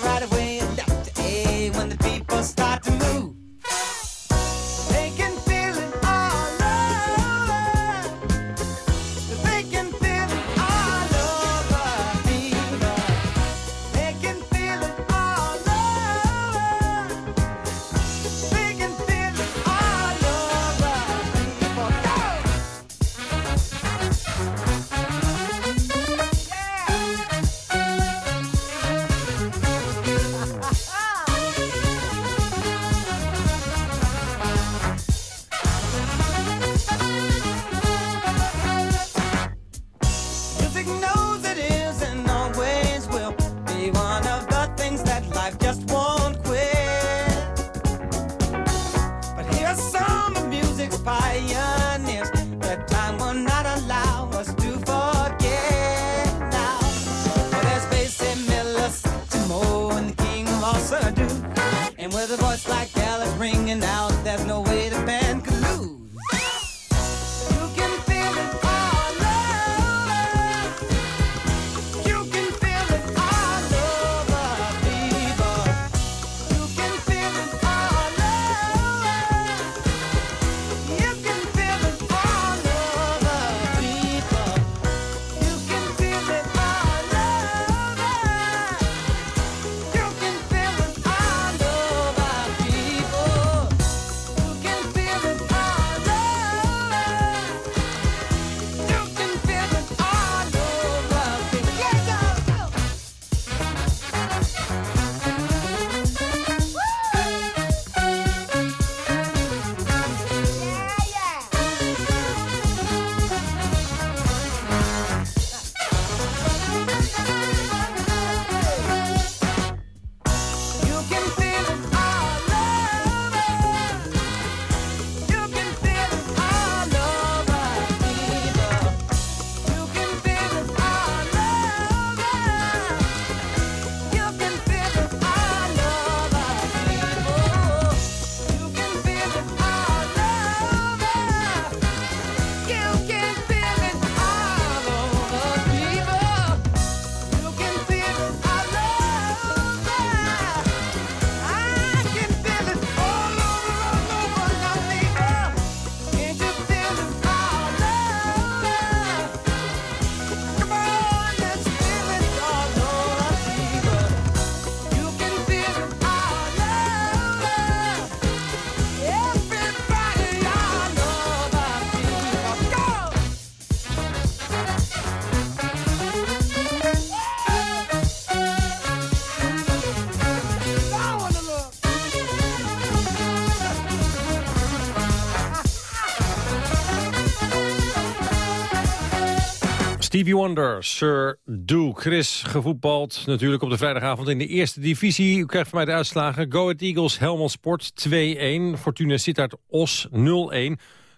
Stevie Wonder, Sir Duke. Chris gevoetbald natuurlijk op de vrijdagavond in de eerste divisie. U krijgt van mij de uitslagen. Go Ahead Eagles, Helmond Sport 2-1. Fortuna Sittard Os 0-1.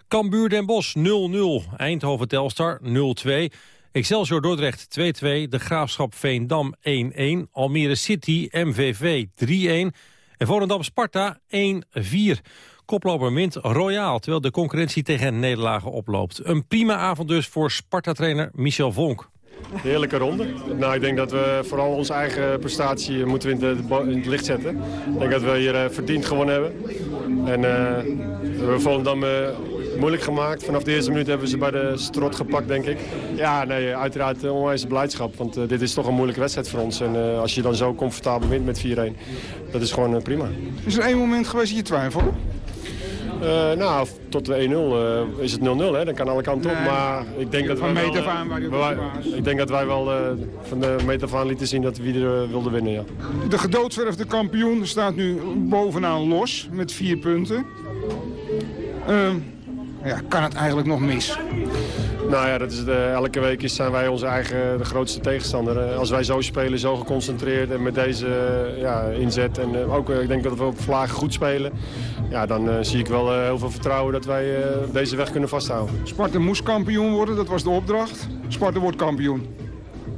Cambuur Den Bosch 0-0. Eindhoven Telstar 0-2. Excelsior Dordrecht 2-2. De Graafschap Veendam 1-1. Almere City MVV 3-1. En Volendam Sparta 1-4. Koploper wint royaal, terwijl de concurrentie tegen nederlagen oploopt. Een prima avond dus voor Sparta-trainer Michel Vonk. Heerlijke ronde. Nou, ik denk dat we vooral onze eigen prestatie moeten in, in het licht zetten. Ik denk dat we hier uh, verdiend gewonnen hebben. En uh, we Volendam uh, moeilijk gemaakt. Vanaf de eerste minuut hebben we ze bij de strot gepakt, denk ik. Ja, nee, uiteraard uh, onwijs blijdschap. Want uh, dit is toch een moeilijke wedstrijd voor ons. En uh, als je dan zo comfortabel wint met 4-1, dat is gewoon prima. Is er één moment geweest dat je twijfelde? Uh, nou, tot de 1-0 uh, is het 0-0, hè? Dan kan alle kanten op. Nee, maar ik denk dat van wij wel, aan waar je wij- ik denk dat wij wel van de meet af aan lieten zien dat wie er wilde winnen, ja. De gedoodverfde kampioen staat nu bovenaan los met vier punten. Ehm, ja, kan het eigenlijk nog mis? Nou ja, dat is de, elke week is, zijn wij onze eigen de grootste tegenstander. Eh, Als wij zo spelen, zo geconcentreerd en met deze eh, ja, inzet... en eh, ook ik denk dat we op vlagen goed spelen... Ja, dan zie ik wel eh, heel veel vertrouwen dat wij eh, deze weg kunnen vasthouden. Sparta moest kampioen worden, dat was de opdracht. Sparta wordt kampioen.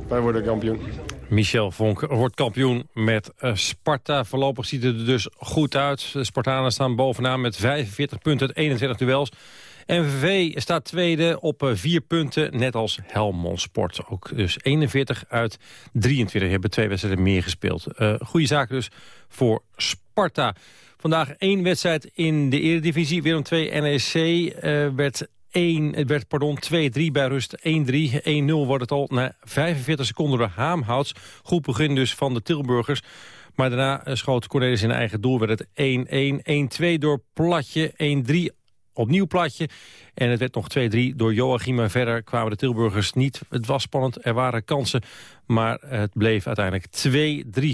Wij worden kampioen. Michel Vonk wordt kampioen met Sparta. Voorlopig ziet het er dus goed uit. De Spartanen staan bovenaan met 45 punten uit 21 duels. MVV staat tweede op eh, vier punten, net als Helmond Sport. Ook dus 41 uit 23 hebben twee wedstrijden meer gespeeld. Eh goede zaak dus voor Sparta. Vandaag één wedstrijd in de Eredivisie. Willem 2 NEC eh, werd 1, het werd pardon 2-3 bij rust 1-3. 1-0 wordt het al na 45 seconden door Haamhouts. Goed begin dus van de Tilburgers. Maar daarna schoot Cornelis in eigen doel. Werd het 1-1. 1-2 door Platje. 1-3 opnieuw Platje. En het werd nog 2-3 door Joachim. Maar verder kwamen de Tilburgers niet. Het was spannend, er waren kansen. Maar het bleef uiteindelijk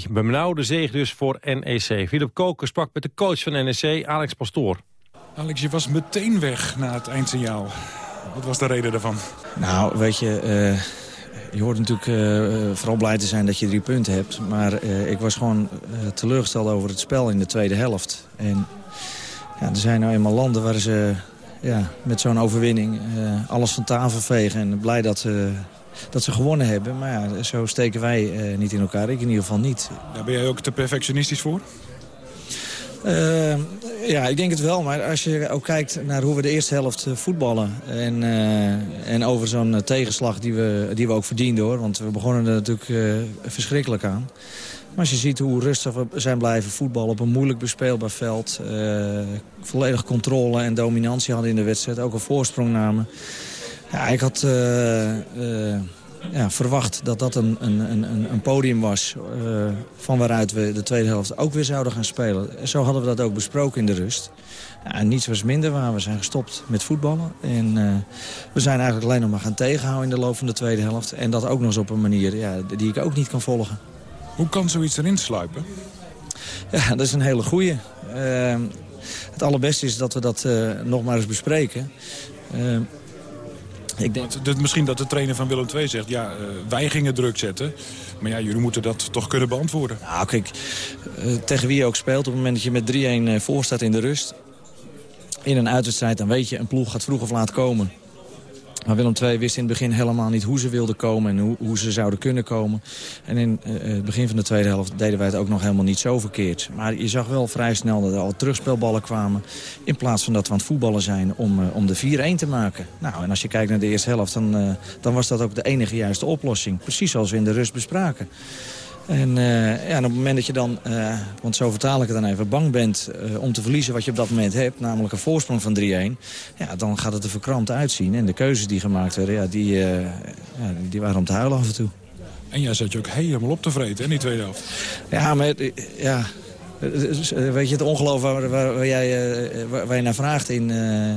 2-3. Benauwde zege dus voor NEC. Philip Koken sprak met de coach van NEC, Alex Pastoor. Alex, je was meteen weg na het eindsignaal. Wat was de reden daarvan? Nou, weet je, eh, je hoort natuurlijk eh, vooral blij te zijn dat je drie punten hebt. Maar eh, ik was gewoon eh, teleurgesteld over het spel in de tweede helft. En ja, er zijn nou eenmaal landen waar ze ja, met zo'n overwinning eh, alles van tafel vegen. En blij dat, eh, dat ze gewonnen hebben. Maar ja, zo steken wij eh, niet in elkaar. Ik in ieder geval niet. Daar ben jij ook te perfectionistisch voor? Uh, ja, ik denk het wel. Maar als je ook kijkt naar hoe we de eerste helft uh, voetballen... en, uh, en over zo'n tegenslag die we, die we ook verdienden, hoor. Want we begonnen er natuurlijk verschrikkelijk aan. Maar als je ziet hoe rustig we zijn blijven voetballen op een moeilijk bespeelbaar veld... volledig controle en dominantie hadden in de wedstrijd, ook een voorsprong namen... Ja, ik had ja, verwacht dat dat een, een, een, een podium was... Van waaruit we de tweede helft ook weer zouden gaan spelen. Zo hadden we dat ook besproken in de rust. Ja, niets was minder waar. We zijn gestopt met voetballen. En we zijn eigenlijk alleen nog maar gaan tegenhouden in de loop van de tweede helft. En dat ook nog eens op een manier ja, die ik ook niet kan volgen. Hoe kan zoiets erin sluipen? Ja, dat is een hele goeie. Uh, het allerbeste is dat we dat nog maar eens bespreken. Ik denk... dat, misschien dat de trainer van Willem II zegt... ja, uh, wij gingen druk zetten. Maar ja, jullie moeten dat toch kunnen beantwoorden. Nou, kijk, uh, tegen wie je ook speelt... op het moment dat je met 3-1 uh, voor staat in de rust... in een uitwedstrijd, dan weet je... een ploeg gaat vroeg of laat komen. Maar Willem II wist in het begin helemaal niet hoe ze wilden komen... en hoe, hoe ze zouden kunnen komen. En in het begin van de tweede helft deden wij het ook nog helemaal niet zo verkeerd. Maar je zag wel vrij snel dat er al terugspelballen kwamen... in plaats van dat we aan het voetballen zijn om, uh, om de 4-1 te maken. Nou, en als je kijkt naar de eerste helft, dan, dan was dat ook de enige juiste oplossing. Precies zoals we in de rust bespraken. En, uh, ja, en op het moment dat je dan, uh, want zo vertaal ik het dan even, bang bent uh, om te verliezen wat je op dat moment hebt, namelijk een voorsprong van 3-1, ja, dan gaat het er verkrampt uitzien. En de keuzes die gemaakt werden, ja, die, ja, die waren om te huilen af en toe. En jij zat je ook helemaal op te vreten, hè, in die tweede helft? Ja, maar ja, Weet je, het ongeloof waar, waar, jij, waar, waar, je naar vraagt in, uh,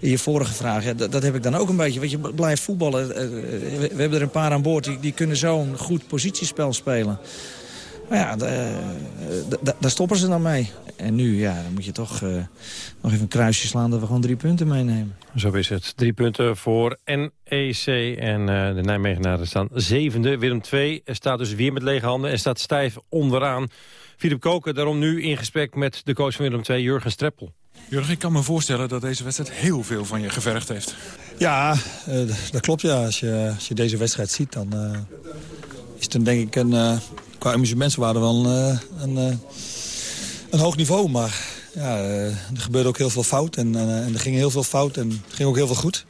in je vorige vraag... Dat, heb ik dan ook een beetje. Weet je, blijf voetballen. We, hebben er een paar aan boord, die, die kunnen zo'n goed positiespel spelen. Maar ja, daar stoppen ze dan mee. En nu, ja, dan moet je toch nog even een kruisje slaan... dat we gewoon drie punten meenemen. Zo is het. Drie punten voor NEC. En de Nijmegenaren staan zevende. Willem II staat dus weer met lege handen en staat stijf onderaan. Philip Koken daarom nu in gesprek met de coach van Willem II, Jurgen Streppel. Jurgen, ik kan me voorstellen dat deze wedstrijd heel veel van je gevergd heeft. Ja, uh, dat klopt ja. Als je, als je deze wedstrijd ziet, dan uh, is het denk ik een, uh, qua amusementswaarde wel een, een, een hoog niveau. Maar ja, er gebeurde ook heel veel fout en, en, er ging heel veel fout en er ging ook heel veel goed.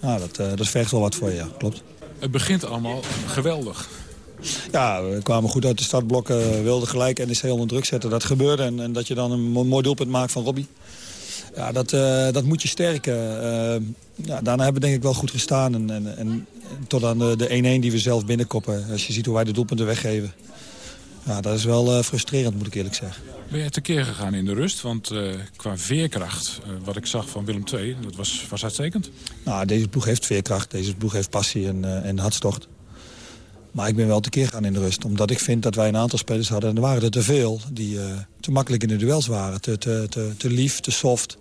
Nou, dat, dat vergt wel wat voor je, ja, klopt. Het begint allemaal geweldig. Ja, we kwamen goed uit de startblokken, wilden gelijk NEC onder druk zetten. Dat gebeurde en, en dat je dan een mooi doelpunt maakt van Robbie. Ja, dat, eh, dat moet je sterken. Eh, ja, daarna hebben we denk ik wel goed gestaan. En, en, en tot aan de 1-1 die we zelf binnenkoppen. Als je ziet hoe wij de doelpunten weggeven. Ja, dat is wel uh, frustrerend, moet ik eerlijk zeggen. Ben jij tekeer gegaan in de rust? Want uh, qua veerkracht, uh, wat ik zag van Willem II, dat was, was uitstekend. Nou, deze ploeg heeft veerkracht, deze ploeg heeft passie en, en hartstocht. Maar ik ben wel tekeer gegaan in de rust. Omdat ik vind dat wij een aantal spelers hadden, en er waren er te veel... die te makkelijk in de duels waren. Te, te, te, te lief, te soft.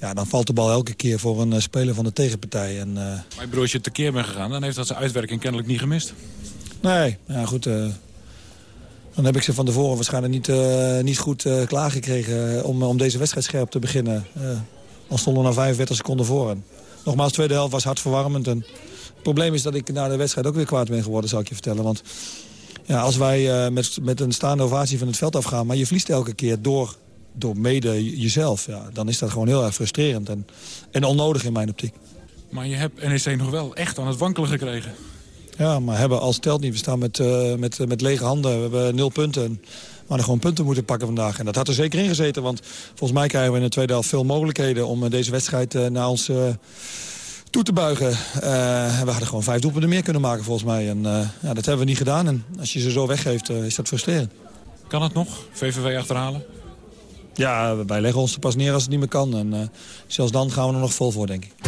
Ja, dan valt de bal elke keer voor een speler van de tegenpartij. En, Maar ik bedoel, als je tekeer bent gegaan, dan heeft dat zijn uitwerking kennelijk niet gemist. Nee, ja goed... Dan heb ik ze van tevoren waarschijnlijk niet, uh, niet goed uh, klaargekregen om, om deze wedstrijd scherp te beginnen. Uh, dan stonden we na 45 seconden voor. En nogmaals, de tweede helft was hartverwarmend. En probleem is dat ik na de wedstrijd ook weer kwaad ben geworden, zal ik je vertellen. Want ja, als wij met, met een staande ovatie van het veld afgaan... maar je verliest elke keer door, door mede jezelf... Ja, dan is dat gewoon heel erg frustrerend en, en onnodig in mijn optiek. Maar je hebt NEC nog wel echt aan het wankelen gekregen. Ja, maar hebben als telt niet. We staan met, uh, met, met lege handen. We hebben nul punten. Maar er gewoon punten moeten pakken vandaag. En dat had er zeker in gezeten. Want volgens mij krijgen we in de tweede helft veel mogelijkheden... om deze wedstrijd uh, naar ons toe te buigen. we hadden gewoon vijf doelpunten meer kunnen maken volgens mij. En ja, dat hebben we niet gedaan. En als je ze zo weggeeft, is dat frustrerend. Kan het nog? VVV achterhalen? Ja, wij leggen ons er pas neer als het niet meer kan. En zelfs dan gaan we er nog vol voor, denk ik.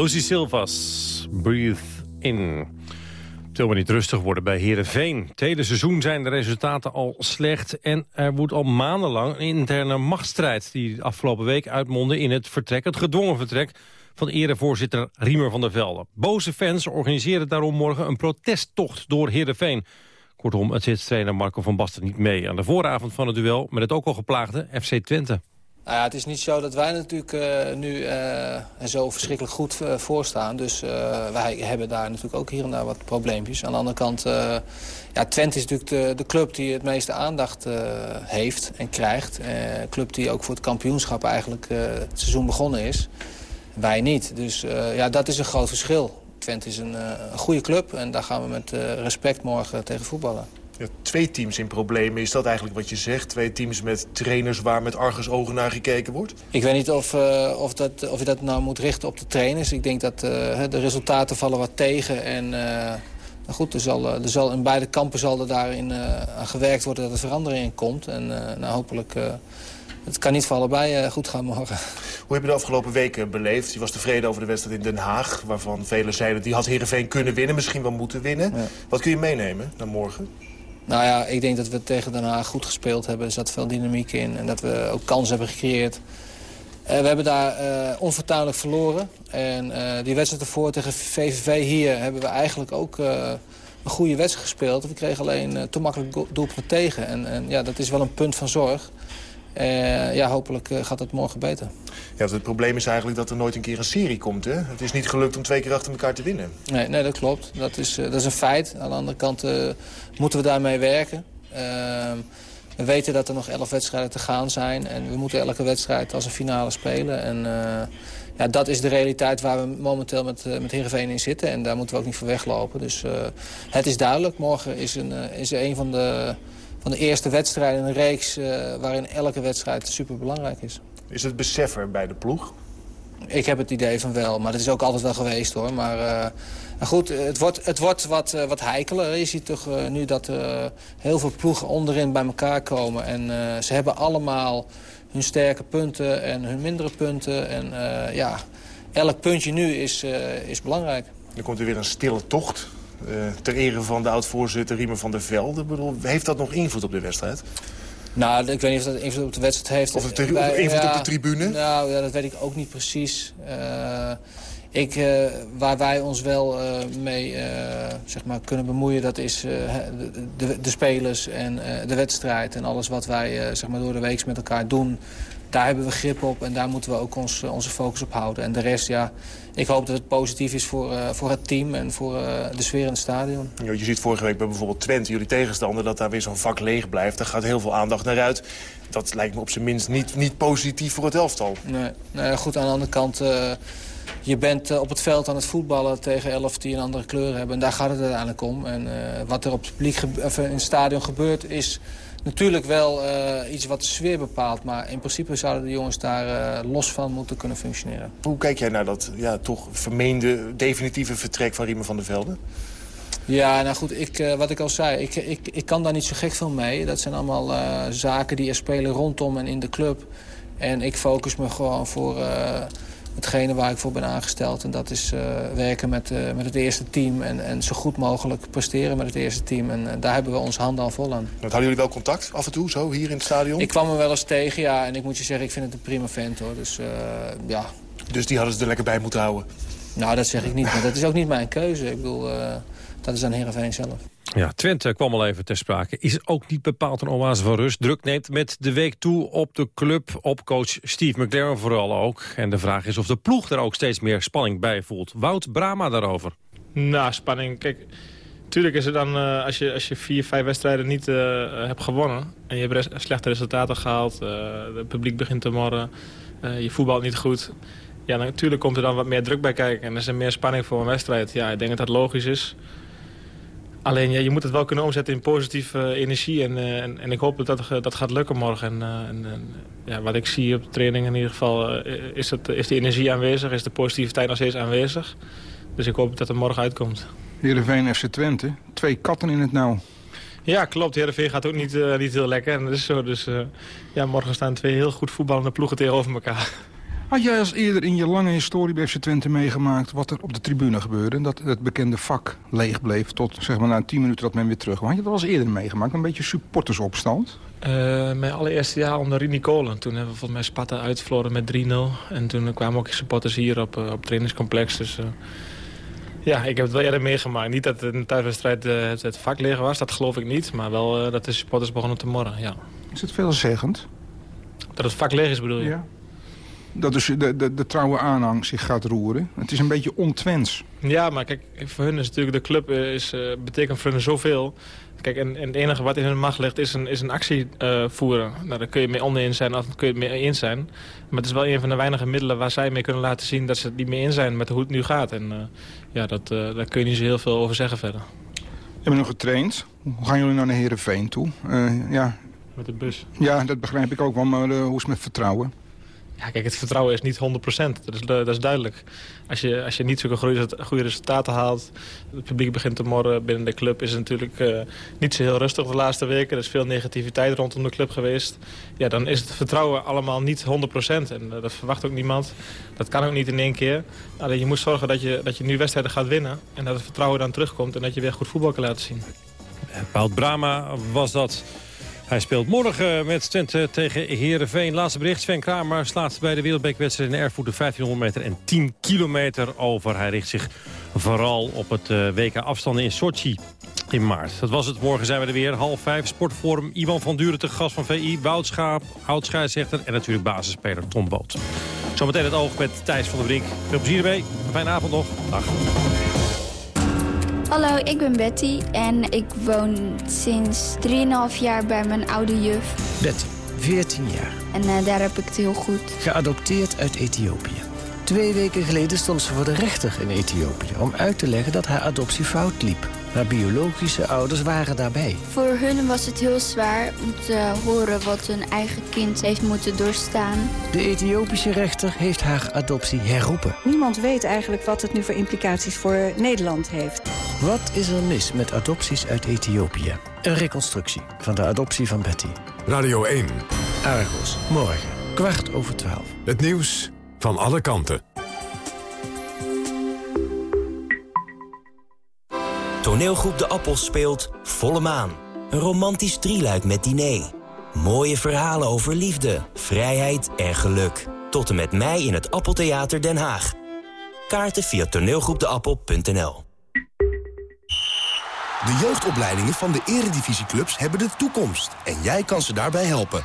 Lucy Silvas, Breathe In. Het wil niet rustig worden bij Heerenveen. Tweede seizoen zijn de resultaten al slecht... en er wordt al maandenlang een interne machtsstrijd... die afgelopen week uitmondde in het vertrek, het gedwongen vertrek... van erevoorzitter Riemer van der Velde. Boze fans organiseren daarom morgen een protesttocht door Heerenveen. Kortom, het zit trainer Marco van Basten niet mee... aan de vooravond van het duel met het ook al geplaagde FC Twente. Nou ja, het is niet zo dat wij natuurlijk uh, nu uh, zo verschrikkelijk goed uh, voorstaan. Dus wij hebben daar natuurlijk ook hier en daar wat probleempjes. Aan de andere kant, ja, Twente is natuurlijk de, de, club die het meeste aandacht heeft en krijgt. Een club die ook voor het kampioenschap eigenlijk het seizoen begonnen is. Wij niet. Dus ja, dat is een groot verschil. Twente is een, een goede club en daar gaan we met respect morgen tegen voetballen ja, twee teams in problemen. Is dat eigenlijk wat je zegt? Twee teams met trainers waar met argusogen naar gekeken wordt? Ik weet niet of, uh, of, dat, of je dat nou moet richten op de trainers. Ik denk dat uh, de resultaten vallen wat tegen. En uh, nou goed, er zal, er zal in beide kampen zal er daarin aan gewerkt worden dat er verandering in komt. En nou, hopelijk... het kan niet voor allebei goed gaan morgen. Hoe heb je de afgelopen weken beleefd? Je was tevreden over de wedstrijd in Den Haag... waarvan velen zeiden die had Heerenveen kunnen winnen, misschien wel moeten winnen. Ja. Wat kun je meenemen naar morgen? Nou ja, ik denk dat we tegen Den Haag goed gespeeld hebben. Er zat veel dynamiek in en dat we ook kansen hebben gecreëerd. Uh, we hebben daar uh, onvertuinlijk verloren. En uh, die wedstrijd ervoor tegen VVV hier hebben we eigenlijk ook een goede wedstrijd gespeeld. We kregen alleen te makkelijk doelpunten tegen. En, en, ja, dat is wel een punt van zorg. Uh, ja, hopelijk uh, gaat het morgen beter. Ja, het probleem is eigenlijk dat er nooit een keer een serie komt. Hè? Het is niet gelukt om twee keer achter elkaar te winnen. Nee, nee dat klopt. Dat is, uh, dat is een feit. Aan de andere kant moeten we daarmee werken. Ehm, we weten dat er nog elf wedstrijden te gaan zijn. En we moeten elke wedstrijd als een finale spelen. En ja, dat is de realiteit waar we momenteel met, met Heerenveen in zitten. En daar moeten we ook niet voor weglopen. Dus het is duidelijk. Morgen is een, is een van de van de eerste wedstrijden in een reeks... Uh, waarin elke wedstrijd super belangrijk is. Is het besef er bij de ploeg? Ik heb het idee van wel, maar dat is ook altijd wel geweest hoor. Maar uh, goed, het wordt, het wordt wat, uh, wat heikeler. Je ziet toch uh, nu dat er heel veel ploegen onderin bij elkaar komen. En ze hebben allemaal hun sterke punten en hun mindere punten. En ja, elk puntje nu is, is belangrijk. Er komt er weer een stille tocht ter ere van de oud-voorzitter Riemer van der Velde. Bedoel, heeft dat nog invloed op de wedstrijd? Nou, ik weet niet of dat invloed op de wedstrijd heeft. Of het invloed ja, op de tribune? Nou, ja, dat weet ik ook niet precies. Uh, ik, uh, waar wij ons wel uh, mee zeg maar kunnen bemoeien, dat is de, de, de, spelers en de wedstrijd. En alles wat wij zeg maar door de week met elkaar doen. Daar hebben we grip op en daar moeten we ook ons, onze focus op houden. En de rest, ja, ik hoop dat het positief is voor, uh, voor het team en voor uh, de sfeer in het stadion. Je ziet vorige week bij bijvoorbeeld Twente, jullie tegenstander... dat daar weer zo'n vak leeg blijft. Daar gaat heel veel aandacht naar uit. Dat lijkt me op zijn minst niet, niet positief voor het elftal. Nee, nee goed, aan de andere kant... Uh, je bent op het veld aan het voetballen tegen elf die een andere kleur hebben. En daar gaat het uiteindelijk om. En wat er op het, publiek of in het stadion gebeurt is natuurlijk wel uh, iets wat de sfeer bepaalt. Maar in principe zouden de jongens daar uh, los van moeten kunnen functioneren. Hoe kijk jij naar dat ja, toch vermeende definitieve vertrek van Riemen van der Velde? Ja, nou goed, ik, uh, wat ik al zei, ik, ik, ik kan daar niet zo gek veel mee. Dat zijn allemaal zaken die er spelen rondom en in de club. En ik focus me gewoon voor hetgene waar ik voor ben aangesteld. En dat is uh, werken met, uh, met het eerste team en, en zo goed mogelijk presteren met het eerste team. En uh, daar hebben we onze handen al vol aan. Dat hadden jullie wel contact af en toe, zo, hier in het stadion? Ik kwam hem wel eens tegen, ja. En ik moet je zeggen, ik vind het een prima vent, hoor. Dus, ja. Dus die hadden ze er lekker bij moeten houden? Nou, dat zeg ik niet. Maar dat is ook niet mijn keuze. Ik bedoel, dat is aan Heerenveen zelf. Ja, Twente kwam al even ter sprake. Is ook niet bepaald een oase van rust. Druk neemt met de week toe op de club, op coach Steve McLaren vooral ook. En de vraag is of de ploeg er ook steeds meer spanning bij voelt. Wout Brama daarover. Nou, spanning. Kijk, tuurlijk is er dan, uh, als, je, als je vier, vijf wedstrijden niet uh, hebt gewonnen... en je hebt res slechte resultaten gehaald, uh, het publiek begint te morren... je voetbalt niet goed... Ja, natuurlijk komt er dan wat meer druk bij kijken en er is er meer spanning voor een wedstrijd. Ja, ik denk dat dat logisch is. Alleen ja, je moet het wel kunnen omzetten in positieve uh, energie. En, uh, en, en, ik hoop dat dat, dat gaat lukken morgen. En, en ja, wat ik zie op de training in ieder geval... is, het, is de energie aanwezig, is de positiviteit nog steeds aanwezig. Dus ik hoop dat het morgen uitkomt. Heerenveen FC Twente, twee katten in het nauw. Ja, klopt. Heerenveen gaat ook niet, niet heel lekker. En dat is zo. Dus ja, morgen staan twee heel goed voetballende ploegen tegenover elkaar. Had jij als eerder in je lange historie bij FC Twente meegemaakt... wat er op de tribune gebeurde? Dat het bekende vak leeg bleef tot zeg maar, na tien minuten dat men weer terug kwam. Had je dat wel eens eerder meegemaakt? Een beetje supportersopstand? Uh, mijn allereerste jaar onder Rini Kolen. Toen hebben we volgens mij Sparta uitverloren met 3-0. En toen kwamen ook supporters hier op, uh, op het trainingscomplex. Dus uh, ja, ik heb het wel eerder meegemaakt. Niet dat een thuiswedstrijd het, het vak leeg was, dat geloof ik niet. Maar wel dat de supporters begonnen te morren, ja. Is het veelzeggend? Dat het vak leeg is bedoel je? Ja dat dus de, de, de trouwe aanhang zich gaat roeren. Het is een beetje ontwens. Ja, maar kijk, voor hun is natuurlijk de club is, uh, betekent voor hun zoveel. Kijk, en, en, het enige wat in hun macht ligt is een, is een actie uh, voeren. Nou, daar kun je mee oneens zijn of kun je mee eens zijn. Maar het is wel een van de weinige middelen waar zij mee kunnen laten zien... dat ze het niet mee eens zijn met hoe het nu gaat. En uh, ja, dat, daar kun je niet zo heel veel over zeggen verder. Je bent nog getraind. Hoe gaan jullie nou naar Heerenveen toe? ja. Met de bus? Ja, dat begrijp ik ook wel. Maar hoe is het met vertrouwen? Ja, kijk, het vertrouwen is niet 100%. Dat is, dat is duidelijk. Als je, als je niet zulke goede, goede resultaten haalt... het publiek begint te morren binnen de club... is het natuurlijk uh, niet zo heel rustig de laatste weken. Er is veel negativiteit rondom de club geweest. Ja, dan is het vertrouwen allemaal niet 100%. En uh, dat verwacht ook niemand. Dat kan ook niet in één keer. Nou, je moet zorgen dat je, dat je nu wedstrijden gaat winnen... en dat het vertrouwen dan terugkomt... en dat je weer goed voetbal kan laten zien. Paul Brama was dat... Hij speelt morgen met Twente tegen Heerenveen. Laatste bericht, Sven Kramer slaat bij de wereldbekerwedstrijd in Erfurt de 1500 meter en 10 kilometer over. Hij richt zich vooral op het eh, WK afstanden in Sochi in maart. Dat was het. Morgen zijn we er weer. Half vijf. Sportforum. Ivan van Duren te gast van VI. Wout Schaap, oud-scheidsrechter en natuurlijk basisspeler Tom Boot. Zometeen het oog met Thijs van der Brink. Veel plezier erbij. Fijne avond nog. Dag. Hallo, ik ben Betty en ik woon sinds 3,5 jaar bij mijn oude juf. Betty, 14 jaar. En uh, daar heb ik het heel goed. Geadopteerd uit Ethiopië. Twee weken geleden stond ze voor de rechter in Ethiopië... om uit te leggen dat haar adoptie fout liep. Haar biologische ouders waren daarbij. Voor hun was het heel zwaar om te horen wat hun eigen kind heeft moeten doorstaan. De Ethiopische rechter heeft haar adoptie herroepen. Niemand weet eigenlijk wat het nu voor implicaties voor Nederland heeft. Wat is er mis met adopties uit Ethiopië? Een reconstructie van de adoptie van Betty. Radio 1. Argos, morgen, kwart over twaalf. Het nieuws van alle kanten. Toneelgroep De Appels speelt Volle Maan. Een romantisch drieluik met diner. Mooie verhalen over liefde, vrijheid en geluk. Tot en met mei in het Appeltheater Den Haag. Kaarten via toneelgroepdeappel.nl De jeugdopleidingen van de eredivisieclubs hebben de toekomst. En jij kan ze daarbij helpen.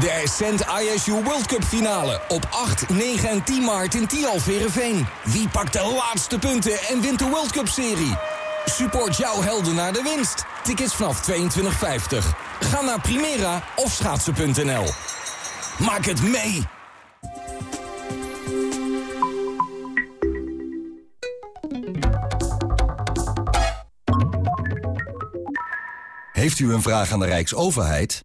De Ascent ISU World Cup finale op 8, 9 en 10 maart in Tialf Verenveen. Wie pakt de laatste punten en wint de World Cup serie? Support jouw helden naar de winst. Tickets vanaf 22,50. Ga naar Primera of schaatsen.nl. Maak het mee! Heeft u een vraag aan de Rijksoverheid?